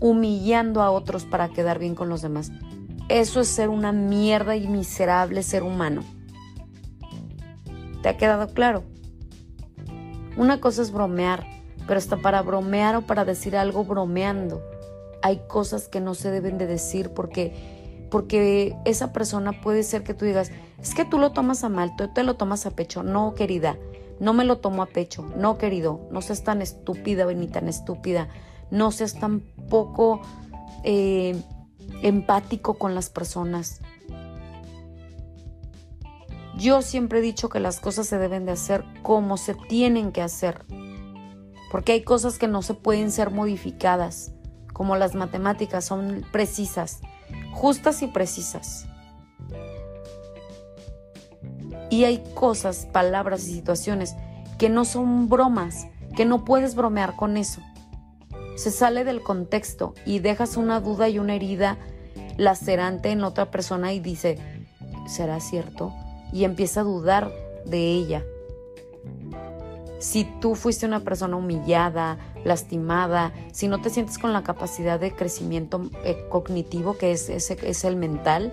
humillando a otros para quedar bien con los demás. Eso es ser una mierda y miserable ser humano. ¿Te ha quedado claro? Una cosa es bromear, pero hasta para bromear o para decir algo bromeando, hay cosas que no se deben de decir porque, porque esa persona puede ser que tú digas, es que tú lo tomas a mal, tú te lo tomas a pecho. No, querida, no me lo tomo a pecho. No, querido, no seas tan estúpida ni tan estúpida. No seas tan poco eh, empático con las personas. Yo siempre he dicho que las cosas se deben de hacer como se tienen que hacer, porque hay cosas que no se pueden ser modificadas, como las matemáticas son precisas, justas y precisas. Y hay cosas, palabras y situaciones que no son bromas, que no puedes bromear con eso. Se sale del contexto y dejas una duda y una herida lacerante en otra persona y dice, ¿será cierto? y empieza a dudar de ella. Si tú fuiste una persona humillada, lastimada, si no te sientes con la capacidad de crecimiento eh, cognitivo, que es, es, el mental,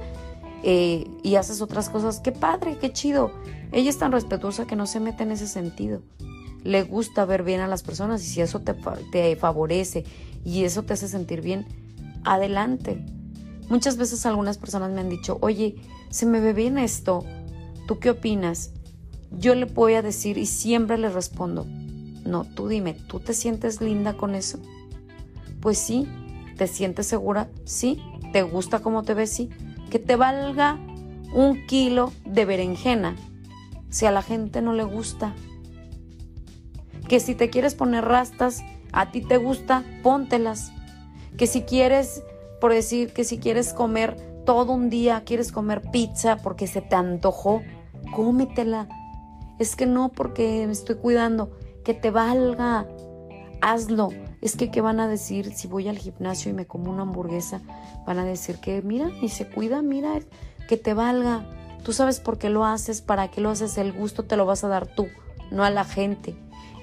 eh, y haces otras cosas, qué padre, qué chido. Ella es tan respetuosa que no se mete en ese sentido. Le gusta ver bien a las personas y si eso te, te favorece y eso te hace sentir bien, adelante. Muchas veces algunas personas me han dicho, oye, se me ve bien esto, ¿Tú qué opinas? Yo le voy a decir y siempre le respondo, no, tú dime, ¿tú te sientes linda con eso? Pues sí, ¿te sientes segura? Sí, ¿te gusta cómo te ves? Sí, que te valga un kilo de berenjena si a la gente no le gusta. Que si te quieres poner rastas, a ti te gusta, póntelas. Que si quieres, por decir, que si quieres comer todo un día, quieres comer pizza porque se te antojó, cómetela. Es que no porque me estoy cuidando, que te valga, hazlo. Es que, ¿qué van a decir si voy al gimnasio y me como una hamburguesa? Van a decir que, mira, y se cuida, mira, que te valga. Tú sabes por qué lo haces, para qué lo haces, el gusto te lo vas a dar tú, no a la gente.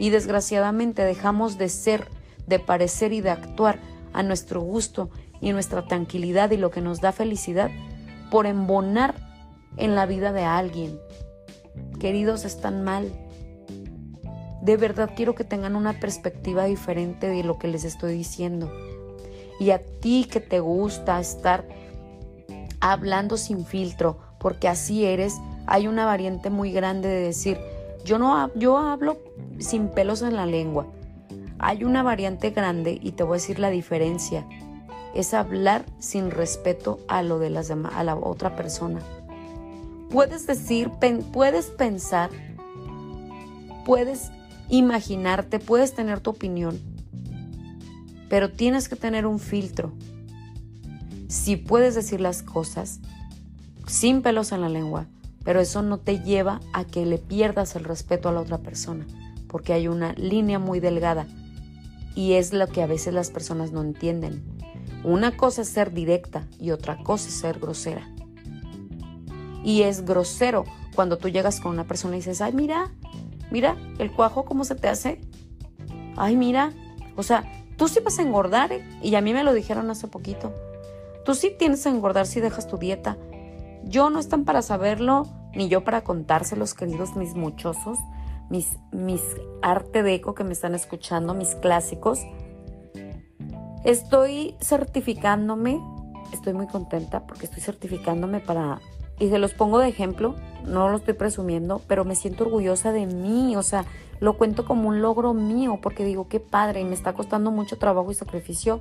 Y desgraciadamente dejamos de ser, de parecer y de actuar a nuestro gusto y nuestra tranquilidad y lo que nos da felicidad por embonar en la vida de alguien. Queridos, están mal. De verdad quiero que tengan una perspectiva diferente de lo que les estoy diciendo. Y a ti que te gusta estar hablando sin filtro, porque así eres, hay una variante muy grande de decir, yo no yo hablo sin pelos en la lengua. Hay una variante grande y te voy a decir la diferencia. Es hablar sin respeto a lo de las a la otra persona. Puedes decir, puedes pensar puedes imaginarte, puedes tener tu opinión, pero tienes que tener un filtro. Si puedes decir las cosas sin pelos en la lengua, pero eso no te lleva a que le pierdas el respeto a la otra persona, porque hay una línea muy delgada y es lo que a veces las personas no entienden. Una cosa es ser directa y otra cosa es ser grosera. Y es grosero cuando tú llegas con una persona y dices, ay, mira, mira, el cuajo, ¿cómo se te hace? Ay, mira, o sea, tú sí vas a engordar, ¿eh? y a mí me lo dijeron hace poquito. Tú sí tienes que engordar si dejas tu dieta. Yo no están para saberlo, ni yo para contárselos, queridos mis muchosos, mis, mis arte de eco que me están escuchando, mis clásicos. Estoy certificándome, estoy muy contenta porque estoy certificándome para, y se los pongo de ejemplo, no lo estoy presumiendo, pero me siento orgullosa de mí, o sea, lo cuento como un logro mío porque digo, qué padre, y me está costando mucho trabajo y sacrificio.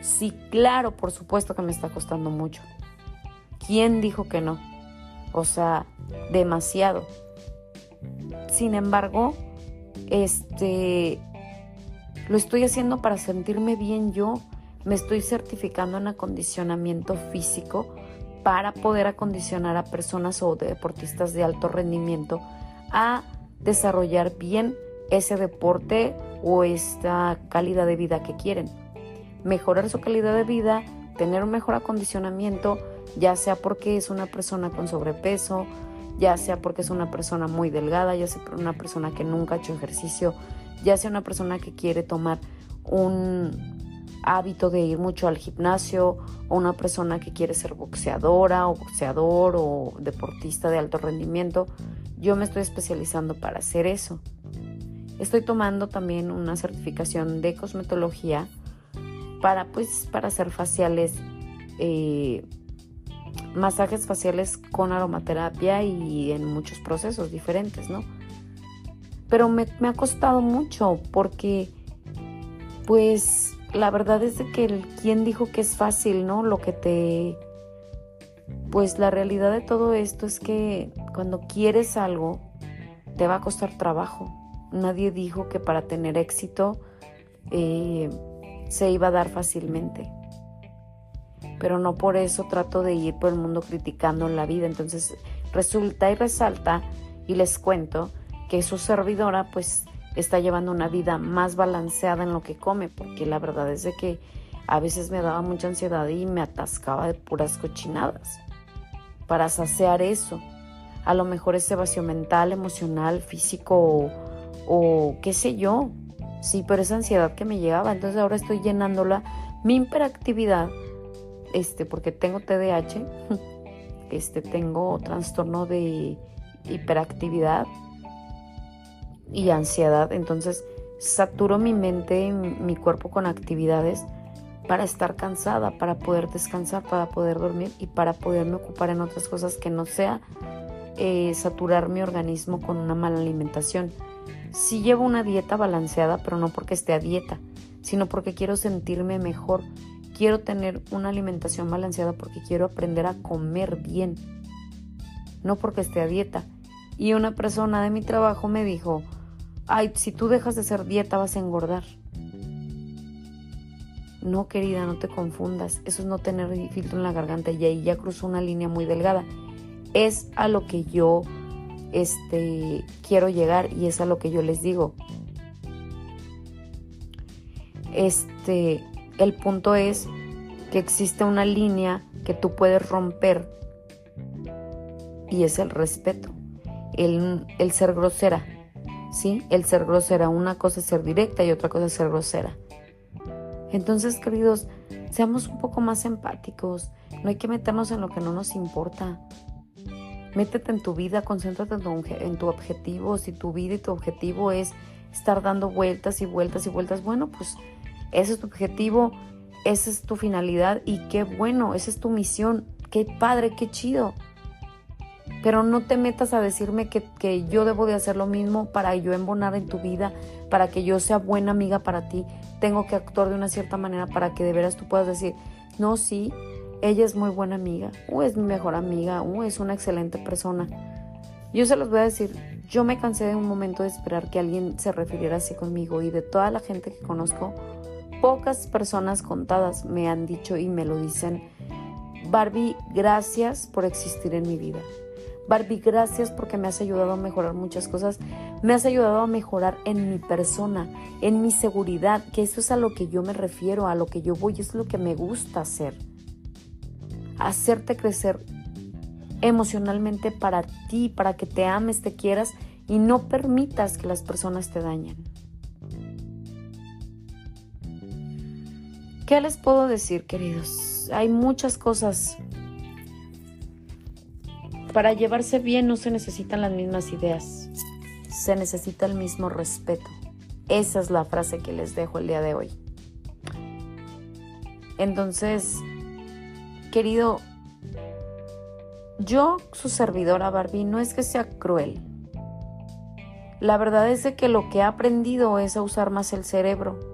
Sí, claro, por supuesto que me está costando mucho. ¿Quién dijo que no? O sea, demasiado. Sin embargo, este lo estoy haciendo para sentirme bien yo. Me estoy certificando en acondicionamiento físico para poder acondicionar a personas o deportistas de alto rendimiento a desarrollar bien ese deporte o esta calidad de vida que quieren. Mejorar su calidad de vida, tener un mejor acondicionamiento, ya sea porque es una persona con sobrepeso, ya sea porque es una persona muy delgada, ya sea una persona que nunca ha hecho ejercicio, ya sea una persona que quiere tomar un hábito de ir mucho al gimnasio o una persona que quiere ser boxeadora o boxeador o deportista de alto rendimiento, yo me estoy especializando para hacer eso. Estoy tomando también una certificación de cosmetología para pues para hacer faciales eh, masajes faciales con aromaterapia y en muchos procesos diferentes, ¿no? Pero me, ha costado mucho porque, pues, la verdad es de que el, quien dijo que es fácil, ¿no? Lo que te... Pues la realidad de todo esto es que cuando quieres algo, te va a costar trabajo. Nadie dijo que para tener éxito eh, se iba a dar fácilmente pero no por eso trato de ir por el mundo criticando la vida. Entonces resulta y resalta y les cuento que su servidora pues está llevando una vida más balanceada en lo que come, porque la verdad es de que a veces me daba mucha ansiedad y me atascaba de puras cochinadas para saciar eso. A lo mejor ese vacío mental, emocional, físico o, o qué sé yo. Sí, pero esa ansiedad que me llegaba. Entonces ahora estoy llenándola mi hiperactividad este, porque tengo TDAH, este, tengo trastorno de hiperactividad y ansiedad, entonces saturo mi mente, mi cuerpo con actividades para estar cansada, para poder descansar, para poder dormir y para poderme ocupar en otras cosas que no sea eh, saturar mi organismo con una mala alimentación. Sí llevo una dieta balanceada, pero no porque esté a dieta, sino porque quiero sentirme mejor quiero tener una alimentación balanceada porque quiero aprender a comer bien, no porque esté a dieta. Y una persona de mi trabajo me dijo, ay, si tú dejas de hacer dieta vas a engordar. No, querida, no te confundas. Eso es no tener filtro en la garganta y ahí ya cruzó una línea muy delgada. Es a lo que yo este, quiero llegar y es a lo que yo les digo. Este, el punto es que existe una línea que tú puedes romper y es el respeto, el, ser grosera, ¿sí? El ser grosera, una cosa es ser directa y otra cosa es ser grosera. Entonces, queridos, seamos un poco más empáticos, no hay que meternos en lo que no nos importa. Métete en tu vida, concéntrate en tu, en tu objetivo. Si tu vida y tu objetivo es estar dando vueltas y vueltas y vueltas, bueno, pues ese es tu objetivo, esa es tu finalidad y qué bueno, esa es tu misión, qué padre, qué chido. Pero no te metas a decirme que, que, yo debo de hacer lo mismo para yo embonar en tu vida, para que yo sea buena amiga para ti. Tengo que actuar de una cierta manera para que de veras tú puedas decir, no, sí, ella es muy buena amiga, o es mi mejor amiga, o es una excelente persona. Yo se los voy a decir, yo me cansé de un momento de esperar que alguien se refiriera así conmigo y de toda la gente que conozco, pocas personas contadas me han dicho y me lo dicen, Barbie, gracias por existir en mi vida. Barbie, gracias porque me has ayudado a mejorar muchas cosas. Me has ayudado a mejorar en mi persona, en mi seguridad, que eso es a lo que yo me refiero, a lo que yo voy, es lo que me gusta hacer. Hacerte crecer emocionalmente para ti, para que te ames, te quieras y no permitas que las personas te dañen. ¿Qué les puedo decir, queridos? Hay muchas cosas. Para llevarse bien no se necesitan las mismas ideas, se necesita el mismo respeto. Esa es la frase que les dejo el día de hoy. Entonces, querido, yo, su servidora Barbie, no es que sea cruel. La verdad es de que lo que he aprendido es a usar más el cerebro,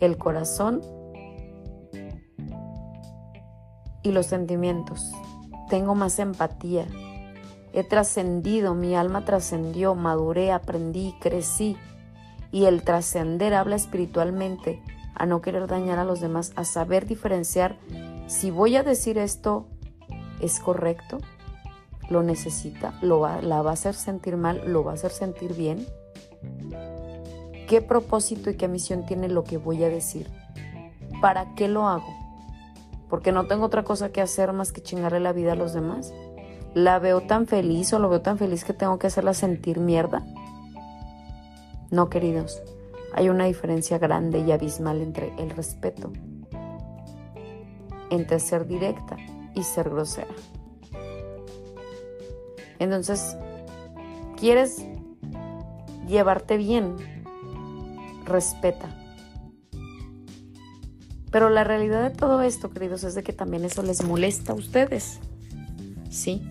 el corazón y los sentimientos. Tengo más empatía. He trascendido, mi alma trascendió, maduré, aprendí, crecí. Y el trascender habla espiritualmente, a no querer dañar a los demás, a saber diferenciar si voy a decir esto es correcto, lo necesita, lo va, la va a hacer sentir mal, lo va a hacer sentir bien. ¿Qué propósito y qué misión tiene lo que voy a decir? ¿Para qué lo hago? Porque no tengo otra cosa que hacer más que chingarle la vida a los demás. ¿La veo tan feliz o lo veo tan feliz que tengo que hacerla sentir mierda? No, queridos. Hay una diferencia grande y abismal entre el respeto, entre ser directa y ser grosera. Entonces, ¿quieres llevarte bien? Respeta. Pero la realidad de todo esto, queridos, es de que también eso les molesta a ustedes. ¿Sí?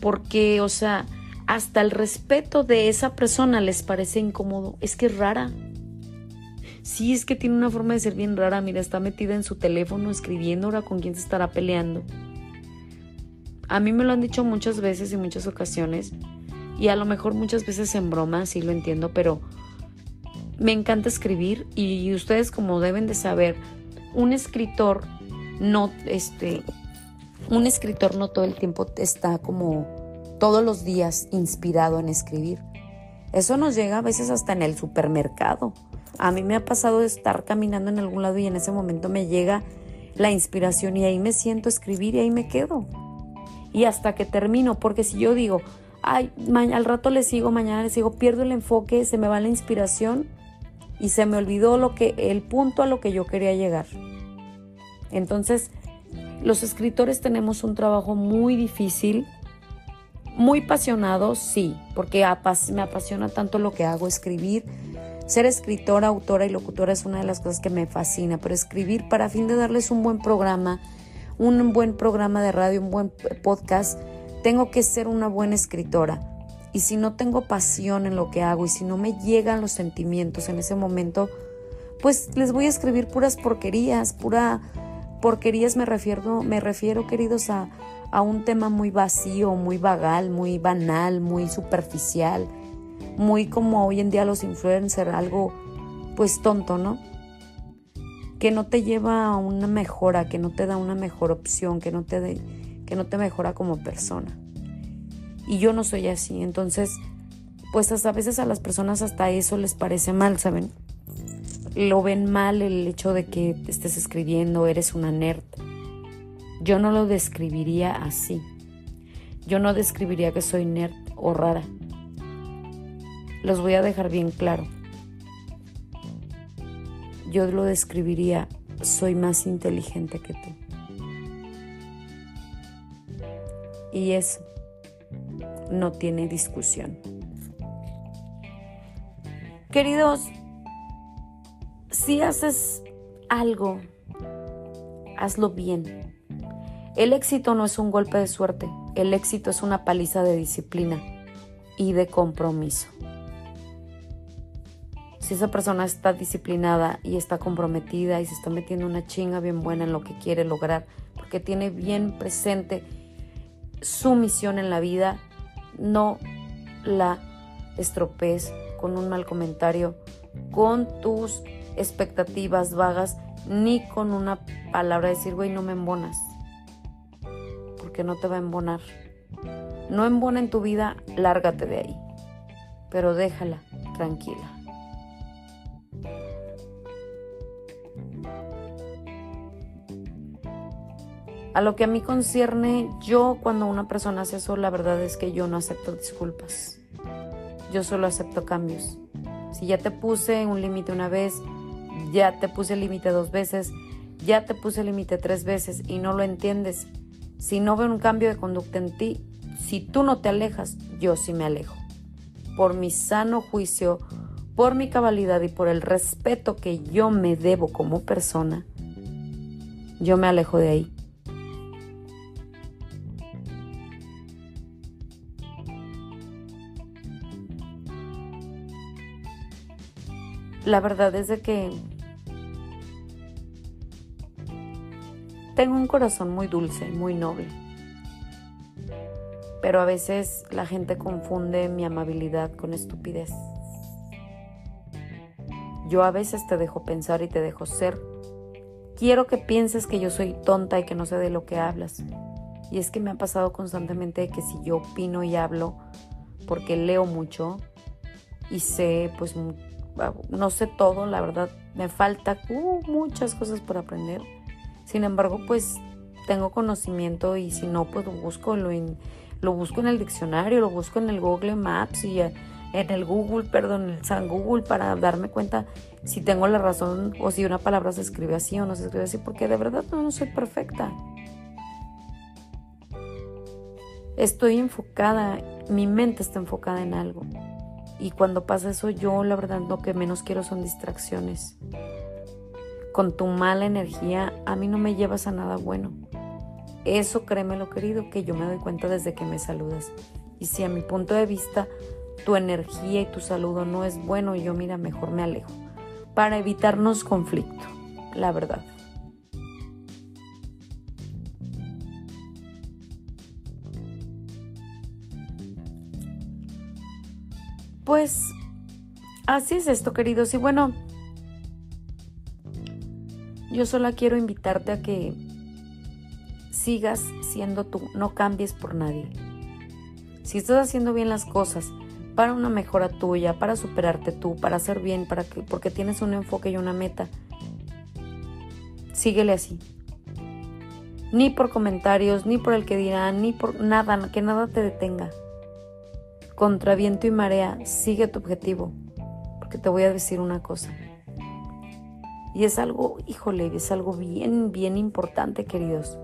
Porque, o sea, hasta el respeto de esa persona les parece incómodo. Es que es rara. Sí, es que tiene una forma de ser bien rara. Mira, está metida en su teléfono escribiendo ahora con quién se estará peleando. A mí me lo han dicho muchas veces y muchas ocasiones. Y a lo mejor muchas veces en broma, sí lo entiendo, pero me encanta escribir y ustedes como deben de saber, un escritor no, este, un escritor no todo el tiempo está como todos los días inspirado en escribir. Eso nos llega a veces hasta en el supermercado. A mí me ha pasado de estar caminando en algún lado y en ese momento me llega la inspiración y ahí me siento a escribir y ahí me quedo. Y hasta que termino, porque si yo digo, ay, al rato le sigo, mañana le sigo, pierdo el enfoque, se me va la inspiración y se me olvidó lo que el punto a lo que yo quería llegar. Entonces, los escritores tenemos un trabajo muy difícil, muy apasionado, sí, porque me apasiona tanto lo que hago, escribir, ser escritora, autora y locutora es una de las cosas que me fascina, pero escribir para fin de darles un buen programa, un buen programa de radio, un buen podcast, tengo que ser una buena escritora. Y si no tengo pasión en lo que hago y si no me llegan los sentimientos en ese momento, pues les voy a escribir puras porquerías, pura porquerías me refiero, me refiero queridos a, a un tema muy vacío, muy vagal, muy banal, muy superficial muy como hoy en día los influencers, algo pues tonto, ¿no? Que no te lleva a una mejora, que no te da una mejor opción, que no te, que no te mejora como persona. Y yo no soy así, entonces, pues hasta a veces a las personas hasta eso les parece mal, ¿saben? Lo ven mal el hecho de que estés escribiendo, eres una nerd. Yo no lo describiría así. Yo no describiría que soy nerd o rara los voy a dejar bien claro. Yo lo describiría, soy más inteligente que tú. Y eso no tiene discusión. Queridos, si haces algo, hazlo bien. El éxito no es un golpe de suerte, el éxito es una paliza de disciplina y de compromiso. Si esa persona está disciplinada y está comprometida y se está metiendo una chinga bien buena en lo que quiere lograr, porque tiene bien presente su misión en la vida, no la estropees con un mal comentario, con tus expectativas vagas, ni con una palabra decir, güey, no me embonas. Porque no te va a embonar. No embona en tu vida, lárgate de ahí. Pero déjala tranquila. A lo que a mí concierne, yo cuando una persona hace eso, la verdad es que yo no acepto disculpas. Yo solo acepto cambios. Si ya te puse un límite una vez, ya te puse el límite dos veces, ya te puse el límite tres veces y no lo entiendes. Si no veo un cambio de conducta en ti, si tú no te alejas, yo sí me alejo. Por mi sano juicio, por mi cabalidad y por el respeto que yo me debo como persona, yo me alejo de ahí. La verdad es de que tengo un corazón muy dulce, muy noble. Pero a veces la gente confunde mi amabilidad con estupidez. Yo a veces te dejo pensar y te dejo ser. Quiero que pienses que yo soy tonta y que no sé de lo que hablas. Y es que me ha pasado constantemente que si yo opino y hablo, porque leo mucho y sé pues no sé todo, la verdad, me falta uh, muchas cosas por aprender. Sin embargo, pues tengo conocimiento y si no, pues lo busco, lo, lo busco en el diccionario, lo busco en el Google Maps y eh, en el Google, perdón, en el San Google para darme cuenta si tengo la razón o si una palabra se escribe así o no se escribe así, porque de verdad no, no soy perfecta. Estoy enfocada, mi mente está enfocada en algo. Y cuando pasa eso, yo la verdad lo que menos quiero son distracciones. Con tu mala energía, a mí no me llevas a nada bueno. Eso créeme lo querido, que yo me doy cuenta desde que me saludas. Y si a mi punto de vista tu energía y tu saludo no es bueno, yo mira, mejor me alejo. Para evitarnos conflicto, la verdad. Pues así es esto, queridos. Y bueno, yo solo quiero invitarte a que sigas siendo tú, no cambies por nadie. Si estás haciendo bien las cosas para una mejora tuya, para superarte tú, para hacer bien, para que, porque tienes un enfoque y una meta, síguele así. Ni por comentarios, ni por el que dirán, ni por nada, que nada te detenga contra viento y marea, sigue tu objetivo, porque te voy a decir una cosa. Y es algo, híjole, es algo bien, bien importante, queridos.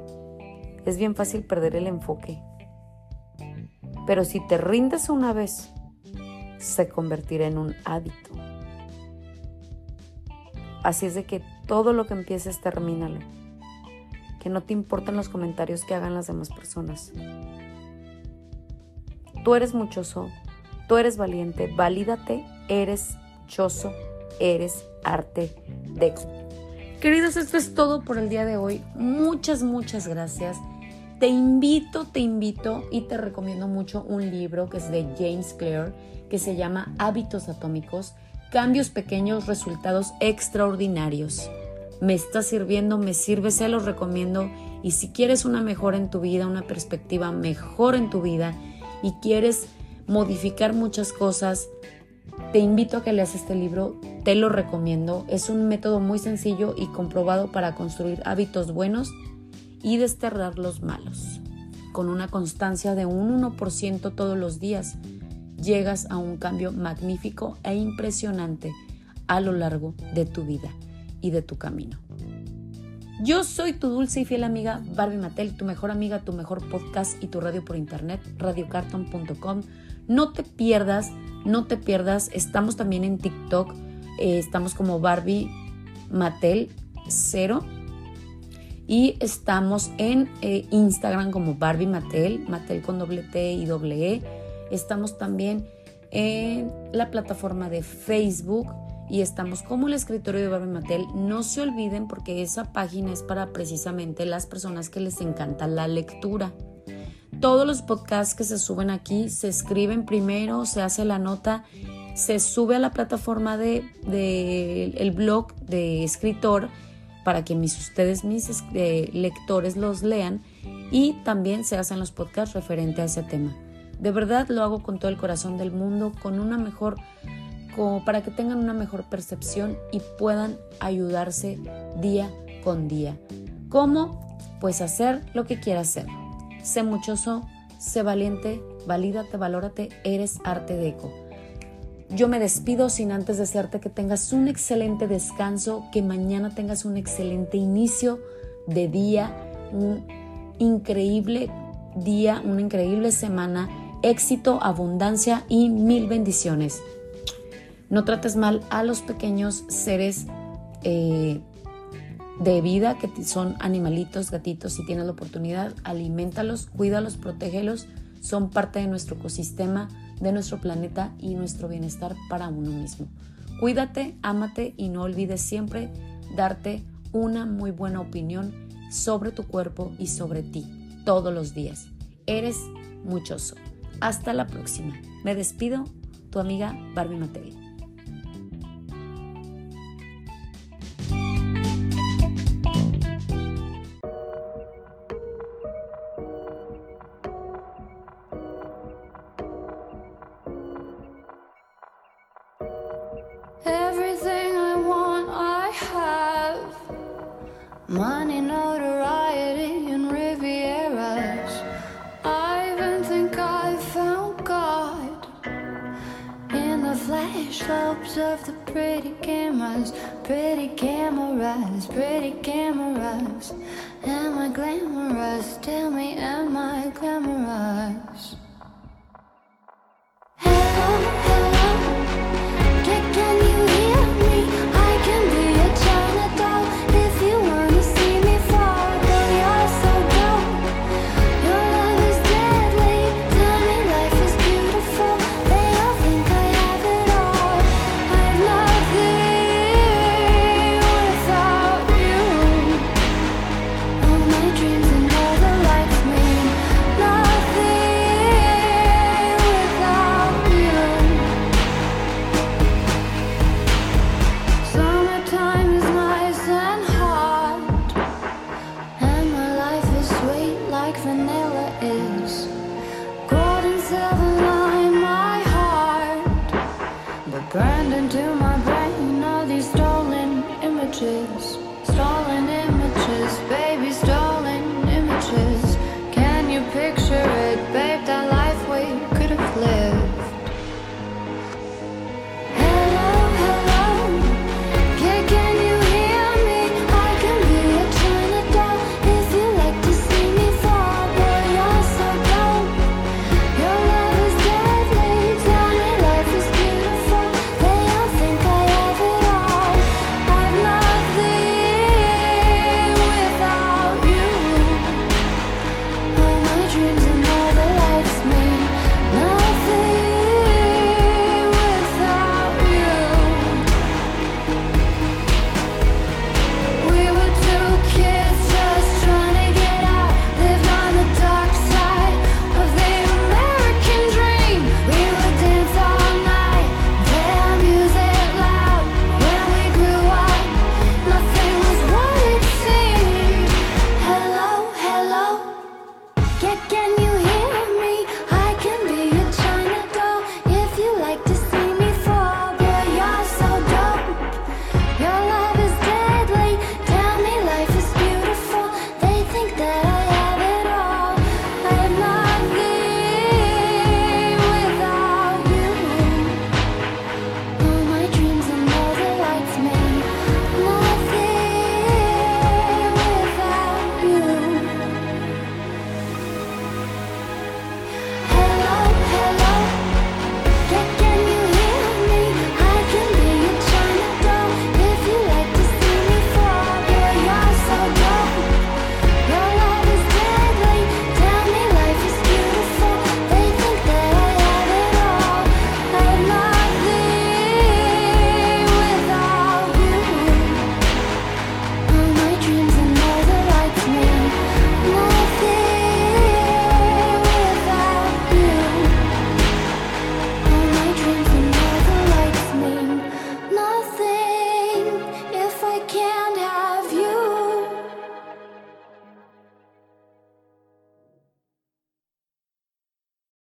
Es bien fácil perder el enfoque. Pero si te rindes una vez, se convertirá en un hábito. Así es de que todo lo que empieces, termínalo. Que no te importen los comentarios que hagan las demás personas. Tú eres muchoso, tú eres valiente, valídate, eres choso, eres arte de Queridos, esto es todo por el día de hoy. Muchas, muchas gracias. Te invito, te invito y te recomiendo mucho un libro que es de James Clear, que se llama Hábitos Atómicos, Cambios Pequeños, Resultados Extraordinarios. Me está sirviendo, me sirve, se lo recomiendo. Y si quieres una mejora en tu vida, una perspectiva mejor en tu vida, y quieres modificar muchas cosas, te invito a que leas este libro, te lo recomiendo. Es un método muy sencillo y comprobado para construir hábitos buenos y desterrar los malos. Con una constancia de un 1% todos los días, llegas a un cambio magnífico e impresionante a lo largo de tu vida y de tu camino. Yo soy tu dulce y fiel amiga Barbie Mattel, tu mejor amiga, tu mejor podcast y tu radio por internet, radiocarton.com. No te pierdas, no te pierdas. Estamos también en TikTok, eh, estamos como Barbie Mattel 0 y estamos en eh, Instagram como Barbie Mattel, Mattel con doble T y doble E. Estamos también en la plataforma de Facebook y estamos como el escritorio de Barbie Mattel. No se olviden porque esa página es para precisamente las personas que les encanta la lectura. todos los podcasts que se suben aquí se escriben primero, se hace la nota, se sube a la plataforma de, el blog de escritor para que mis, ustedes, mis eh, lectores, los lean y también se hacen los podcasts referente a ese tema. De verdad lo hago con todo el corazón del mundo, con una mejor, como para que tengan una mejor percepción y puedan ayudarse día con día. ¿Cómo? Pues hacer lo que quieras hacer. Sé muchoso, sé valiente, valídate, valórate, eres arte de eco. Yo me despido sin antes desearte que tengas un excelente descanso, que mañana tengas un excelente inicio de día, un increíble día, una increíble semana, éxito, abundancia y mil bendiciones. No trates mal a los pequeños seres eh, de vida que son animalitos, gatitos, si tienes la oportunidad, alimentalos, cuídalos, protégelos, son parte de nuestro ecosistema, de nuestro planeta y nuestro bienestar para uno mismo. Cuídate, ámate y no olvides siempre darte una muy buena opinión sobre tu cuerpo y sobre ti todos los días. Eres muchoso. Hasta la próxima. Me despido, tu amiga Barbie Matei.